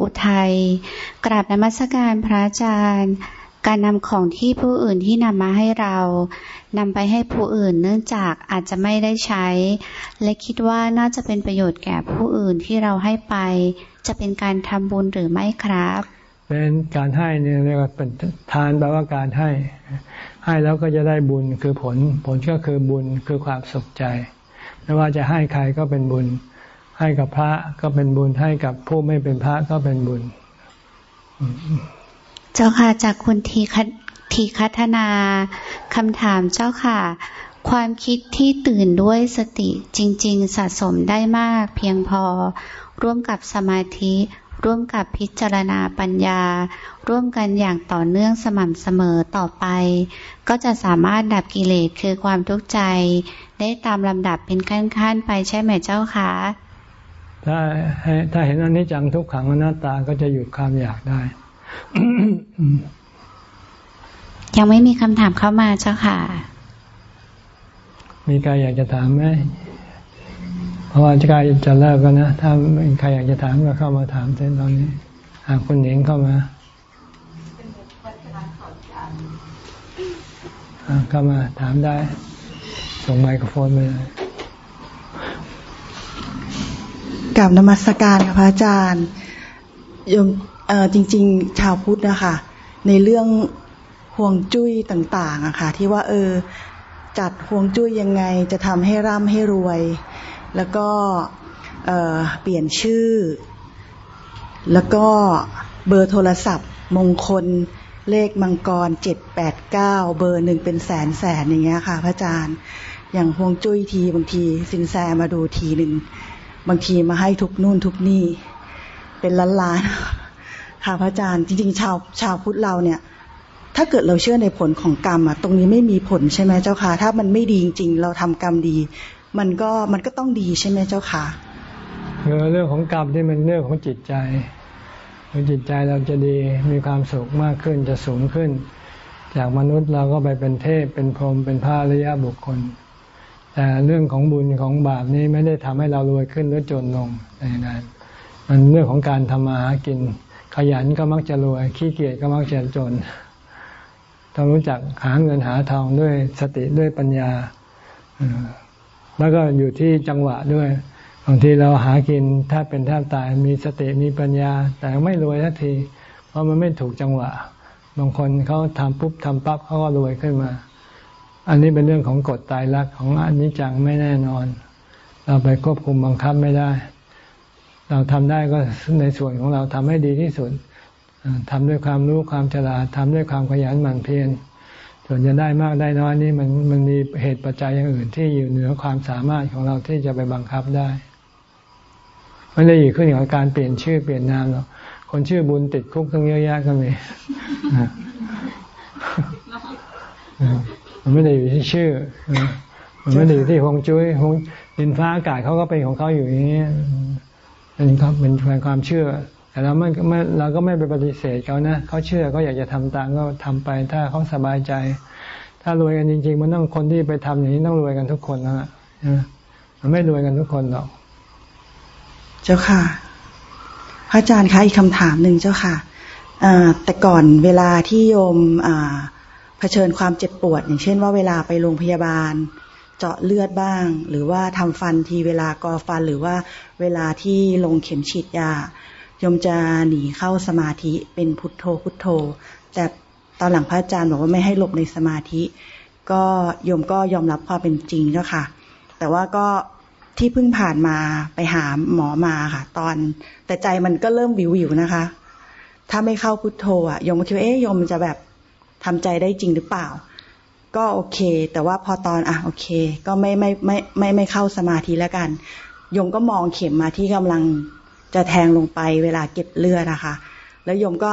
อุทัยกราบนมัสการพระอาจารย์ การนำของที่ผู้อื่นที่นำมาให้เรานำไปให้ผู้อื่นเนื่องจากอาจจะไม่ได้ใช้ และคิดว่าน่าจะเป็นประโยชน์แก่ผู้อื่นที่เราให้ไป จะเป็นการทำบุญหรือไม่ครับ เป็นการให้เนี่ยเรียกว่าเป็นทานแปลว่าการให้ ให้แล้วก็จะได้บุญคือผล ผลก็คือบุญคือความสุขใจไม่ว่าจะให้ใครก็เป็นบุญ ให้กับพระก็เป็นบุญให้กับผู้ไม่เป็นพระก็เป็นบุญ เจ้าค่ะจากคุณทีทีคัฒนาคำถามเจ้าค่ะ ความคิดที่ตื่นด้วยสติจริง ๆ สะสมได้มาก เพียงพอร่วมกับสมาธิ ร่วมกับพิจารณาปัญญา ร่วมกันอย่างต่อเนื่องสม่ำเสมอต่อไป ก็จะสามารถดับกิเลสคือความทุกข์ใจ ได้ตามลำดับเป็นขั้นๆไปใช่ไหมเจ้าคะถ้าถ้าเห็นอนิจจังทุกขังอนัตตาก็จะหยุดความอยากได้ ยังไม่มีคำถามเข้ามาเจ้าค่ะ มีใครอยากจะถามไหม เพราะว่าจะกายจะเลิกกันนะ ถ้าใครอยากจะถามก็เข้ามาถามเส้นตอนนี้หากคุณหนิงเข้ามาเข้ามาถามได้ ส่งไมโครโฟนไปเลยกับนมัสการพระอาจารย์ยมจริง ๆ ชาวพุทธนะคะ ในเรื่องห่วงจุ้ยต่าง ๆอะค่ะ ที่ว่าเออ จัดห่วงจุ้ยยังไงจะทำให้ร่ำให้รวย แล้วก็เปลี่ยนชื่อ แล้วก็เบอร์โทรศัพท์ มงคลเลขมังกรเจ็ดแปดเก้าเบอร์หนึ่งเป็นแสนแสนอย่างเงี้ยค่ะ พระอาจารย์ อย่างห่วงจุ้ยทีบางทีสินแสมาดูทีหนึ่งบางทีมาให้ทุกนู่นทุกนี่ เป็นล้านล้านค่ะพระอาจารย์จริงๆ ชาวชาวพุทธเราเนี่ย ถ้าเกิดเราเชื่อในผลของกรรมอะตรงนี้ไม่มีผลใช่ไหมเจ้าค่ะ ถ้ามันไม่ดีจริงเราทำกรรมดี มันก็มันก็ต้องดีใช่ไหมเจ้าค่ะคือเรื่องของกรรมที่มันเรื่องของจิตใจจิตใจเราจะดีมีความสุขมากขึ้นจะสูงขึ้น จากมนุษย์เราก็ไปเป็นเทพเป็นพรหมเป็นพระอริยบุคคล แต่เรื่องของบุญของบาปนี้ไม่ได้ทำให้เรารวยขึ้นหรือจนลงในนั้นมันเรื่องของการทำมาหากิน ขยันก็มักจะรวยขี้เกียจก็มักจะจนต้องรู้จักหาเงินหาทองด้วยสติด้วยปัญญา แล้วก็อยู่ที่จังหวะด้วยบางทีเราหากินถ้าเป็นแทบตายมีสติมีปัญญา แต่ไม่รวยทันที เพราะมันไม่ถูกจังหวะ บางคนเขาทำปุ๊บทำปั๊บเขาก็รวยขึ้นมา อันนี้เป็นเรื่องของกฎตายรักของอนิจจังไม่แน่นอน เราไปควบคุมบังคับไม่ได้ เราทำได้ก็ในส่วนของเราทำให้ดีที่สุดทำด้วยความรู้ความฉลาดทำด้วยความขยันหมั่นเพียร ส่วนจะได้มากได้น้อยนี่มันมันมีเหตุปัจจัยอย่างอื่นที่อยู่เหนือความสามารถของเราที่จะไปบังคับได้ไม่ได้อยู่ขึ้นกับการเปลี่ยนชื่อเปลี่ยนนามหรอกคนชื่อบุญติดคุกตั้งเยอะแยะก็มีมันไม่ได้อยู่ที่ชื่อมันไม่ได้อยู่ที่ฮงจุ้ยฮงดินฟ้าอากาศเขาก็เป็นของเขาอยู่อย่างนี้เป็นครับเป็นความเชื่อ แต่เราไม่เราก็ไม่ไปปฏิเสธเขานะเขาเชื่อเขาอยากจะทำตามก็ทำไป ถ้าเขาสบายใจ ถ้ารวยกันจริง ๆ มันต้องคนที่ไปทำอย่างนี้ต้องรวยกันทุกคนนะมันไม่รวยกันทุกคนหรอก เจ้าค่ะ พระอาจารย์คะอีกคำถามหนึ่งเจ้าค่ะแต่ก่อนเวลาที่โยมอ่าผชิญความเจ็บปวด อย่างเช่นว่าเวลาไปโรงพยาบาลเจาะเลือดบ้าง หรือว่าทำฟันทีเวลากอฟันหรือว่าเวลาที่ลงเข็มฉีดยา ยมจะหนีเข้าสมาธิเป็นพุทโธพุทโธ แต่ตอนหลังพระอาจารย์บอกว่าไม่ให้หลบในสมาธิ ก็โยมก็ยอมรับความเป็นจริงเจ้าค่ะ แต่ว่าก็ที่เพิ่งผ่านมาไปหาหมอมาค่ะ ตอนแต่ใจมันก็เริ่มวิววิวนะคะ ถ้าไม่เข้าพุทโธอะโยมก็คิดว่าเอ๊ยโยมจะแบบทำใจได้จริงหรือเปล่า ก็โอเค แต่ว่าพอตอนอะโอเค ก็ไม่ไม่ไม่ไม่ไม่เข้าสมาธิแล้วกันโยมก็มองเข็มมาที่กำลัง จะแทงลงไปเวลาเก็บเลือดนะคะ แล้วโยมก็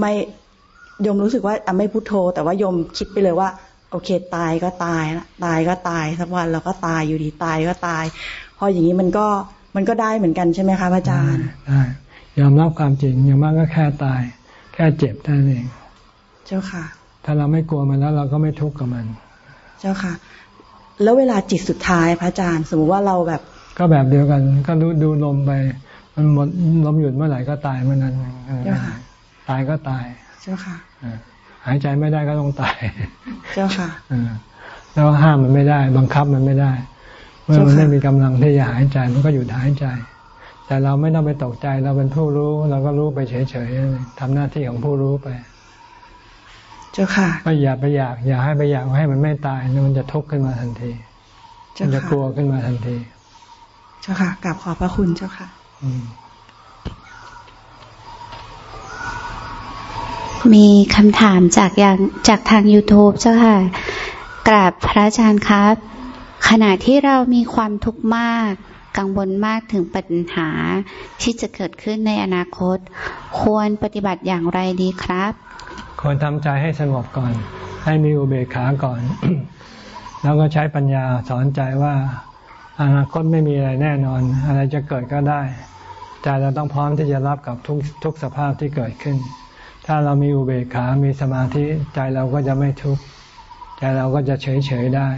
ไม่โยมรู้สึกว่าไม่พุโทโธ แต่ว่าโยมคิดไปเลยว่า โอเค ตายก็ตายละตายก็ตายสักวันเราก็ตายอยู่ดีตายก็ตาย พออย่างนี้มันก็มันก็ได้เหมือนกันใช่ไหมคะพระอาจารย์ได้ยอมรับความจริงอย่างมากก็แค่ตาย แค่เจ็บเท่านั้นเอง เจ้าค่ะ ถ้าเราไม่กลัวมันแล้วเราก็ไม่ทุกข์กับมัน เจ้าค่ะ แล้วเวลาจิตสุดท้ายพระอาจารย์ สมมุติว่าเราแบบ ก็แบบเดียวกัน ก็ดูดูลมไป มันหมดลมหยุดเมื่อไหร่ก็ตายเมื่อนั้นเจ้าค่ะตายก็ตาย เจ้าค่ะเออหายใจไม่ได้ก็ต้องตาย เจ้าค่ะเออแล้วห้ามมันไม่ได้ บังคับมันไม่ได้ เมื่อมันไม่มีกำลังที่จะหายใจมันก็หยุดหายใจ แต่เราไม่ต้องไปตกใจเราเป็นผู้รู้ เราก็รู้ไปเฉยๆทำหน้าที่ของผู้รู้ไป เจ้าค่ะไม่อย่าไปอยาก อย่าให้ไปอยากให้มันไม่ตายนะมันจะทุกข์ขึ้นมาทันทีเจ้ามันจะค่ะกลัวขึ้นมาทันที เจ้าค่ะกราบขอบพระคุณเจ้าค่ะอื มีคำถามจากอย่างจากทาง YouTube เจ้าค่ะ กราบพระอาจารย์ครับ ขณะที่เรามีความทุกข์มากกังวลมากถึงปัญหาที่จะเกิดขึ้นในอนาคต ควรปฏิบัติอย่างไรดีครับ ควรทำใจให้สงบก่อน ให้มีอุเบกขาก่อน แล้วก็ใช้ปัญญาสอนใจว่า อนาคตไม่มีอะไรแน่นอน อะไรจะเกิดก็ได้ ใจเราต้องพร้อมที่จะรับกับทุกทุกสภาพที่เกิดขึ้น ถ้าเรามีอุเบกขา มีสมาธิใจเราก็จะไม่ทุกข์ใจเราก็จะเฉยเฉยๆได้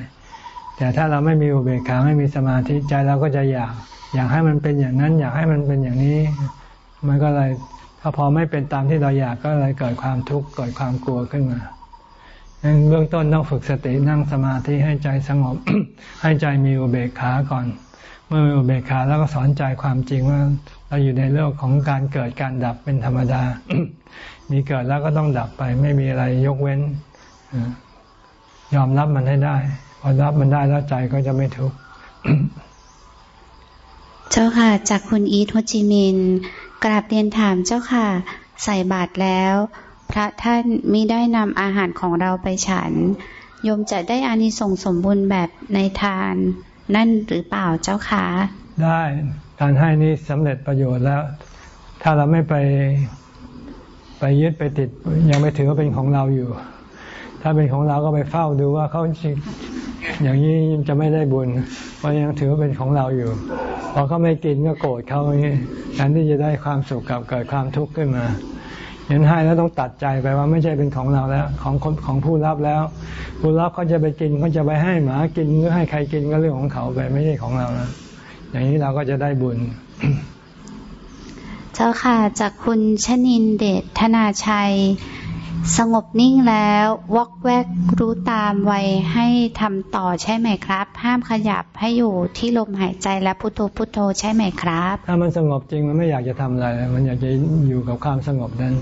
แต่ถ้าเราไม่มีอุเบกขาไม่มีสมาธิใจเราก็จะอยาก อยากให้มันเป็นอย่างนั้น อยากให้มันเป็นอย่างนี้ มันก็เลยถ้าพอไม่เป็นตามที่เราอยากก็เลยเกิดความทุกข์เกิดความกลัวขึ้นมาดังนั้นเบื้องต้นต้องฝึกสตินั่งสมาธิให้ใจสงบ ให้ใจมีอุเบกขาก่อน เมื่อมีอุเบกขาแล้วก็สอนใจความจริงว่า เราอยู่ในโลกของการเกิดการดับเป็นธรรมดา มีเกิดแล้วก็ต้องดับไป ไม่มีอะไรยกเว้นเออยอมรับมันให้ได้ พอรับมันได้แล้วใจก็จะไม่ทุกข์ เจ้าค่ะ จากคุณอีทโฮจิมินห์กราบเรียนถามเจ้าค่ะ ใส่บาตรแล้ว พระท่านมิได้นำอาหารของเราไปฉัน โยมจะได้อานิสงส์สมบูรณ์แบบในทาน นั่นหรือเปล่าเจ้าค่ะได้ การให้นี้สำเร็จประโยชน์แล้ว ถ้าเราไม่ไปไปยึดไปติดยังไม่ถือว่าเป็นของเราอยู่ ถ้าเป็นของเราก็ไปเฝ้าดูว่าเขาจริงอย่างนี้จะไม่ได้บุญ เพราะยังถือว่าเป็นของเราอยู่ พอเขาไม่กินก็โกรธเขาอย่างนี้แทนที่จะได้ความสุขกับเกิดความทุกข์ขึ้นมายันให้แล้วต้องตัดใจไปว่าไม่ใช่เป็นของเราแล้ว ของคนของผู้รับแล้ว ผู้รับเขาจะไปกินเขาจะไปให้หมากินหรือให้ใครกินก็เรื่องของเขาไปไม่ใช่ของเรานะ อย่างนี้เราก็จะได้บุญ เจ้าค่ะ จากคุณชนินเดชธนาชัย สงบนิ่งแล้ววอกแวกรู้ตามไว้ให้ทำต่อใช่ไหมครับ ห้ามขยับให้อยู่ที่ลมหายใจและพุทโธพุทโธใช่ไหมครับ ถ้ามันสงบจริงมันไม่อยากจะทำอะไร มันอยากจะอยู่กับความสงบนั้น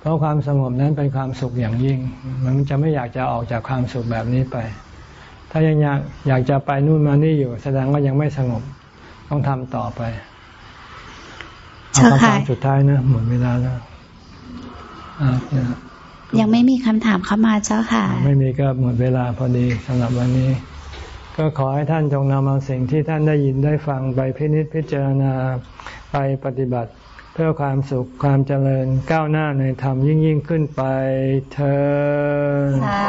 เพราะความสงบนั้นเป็นความสุขอย่างยิ่ง มันจะไม่อยากจะออกจากความสุขแบบนี้ไป ถ้ายังอยากอยากจะไปนู่นมานี่อยู่ แสดงว่ายังไม่สงบ ต้องทำต่อไปเอาเจ้าคำค่ะถามสุดท้ายนะหมดเวลาแล้วอะเนี่ยยังไม่มีคำถามเข้ามาเจ้าค่ะ ไม่มีก็หมดเวลาพอดีสำหรับวันนี้ ก็ขอให้ท่านจงนำเอาสิ่งที่ท่านได้ยินได้ฟังไปพินิจพิจารณาไปปฏิบัติ เพื่อความสุขความเจริญก้าวหน้าในธรรมยิ่งยิ่งขึ้นไปเธอสา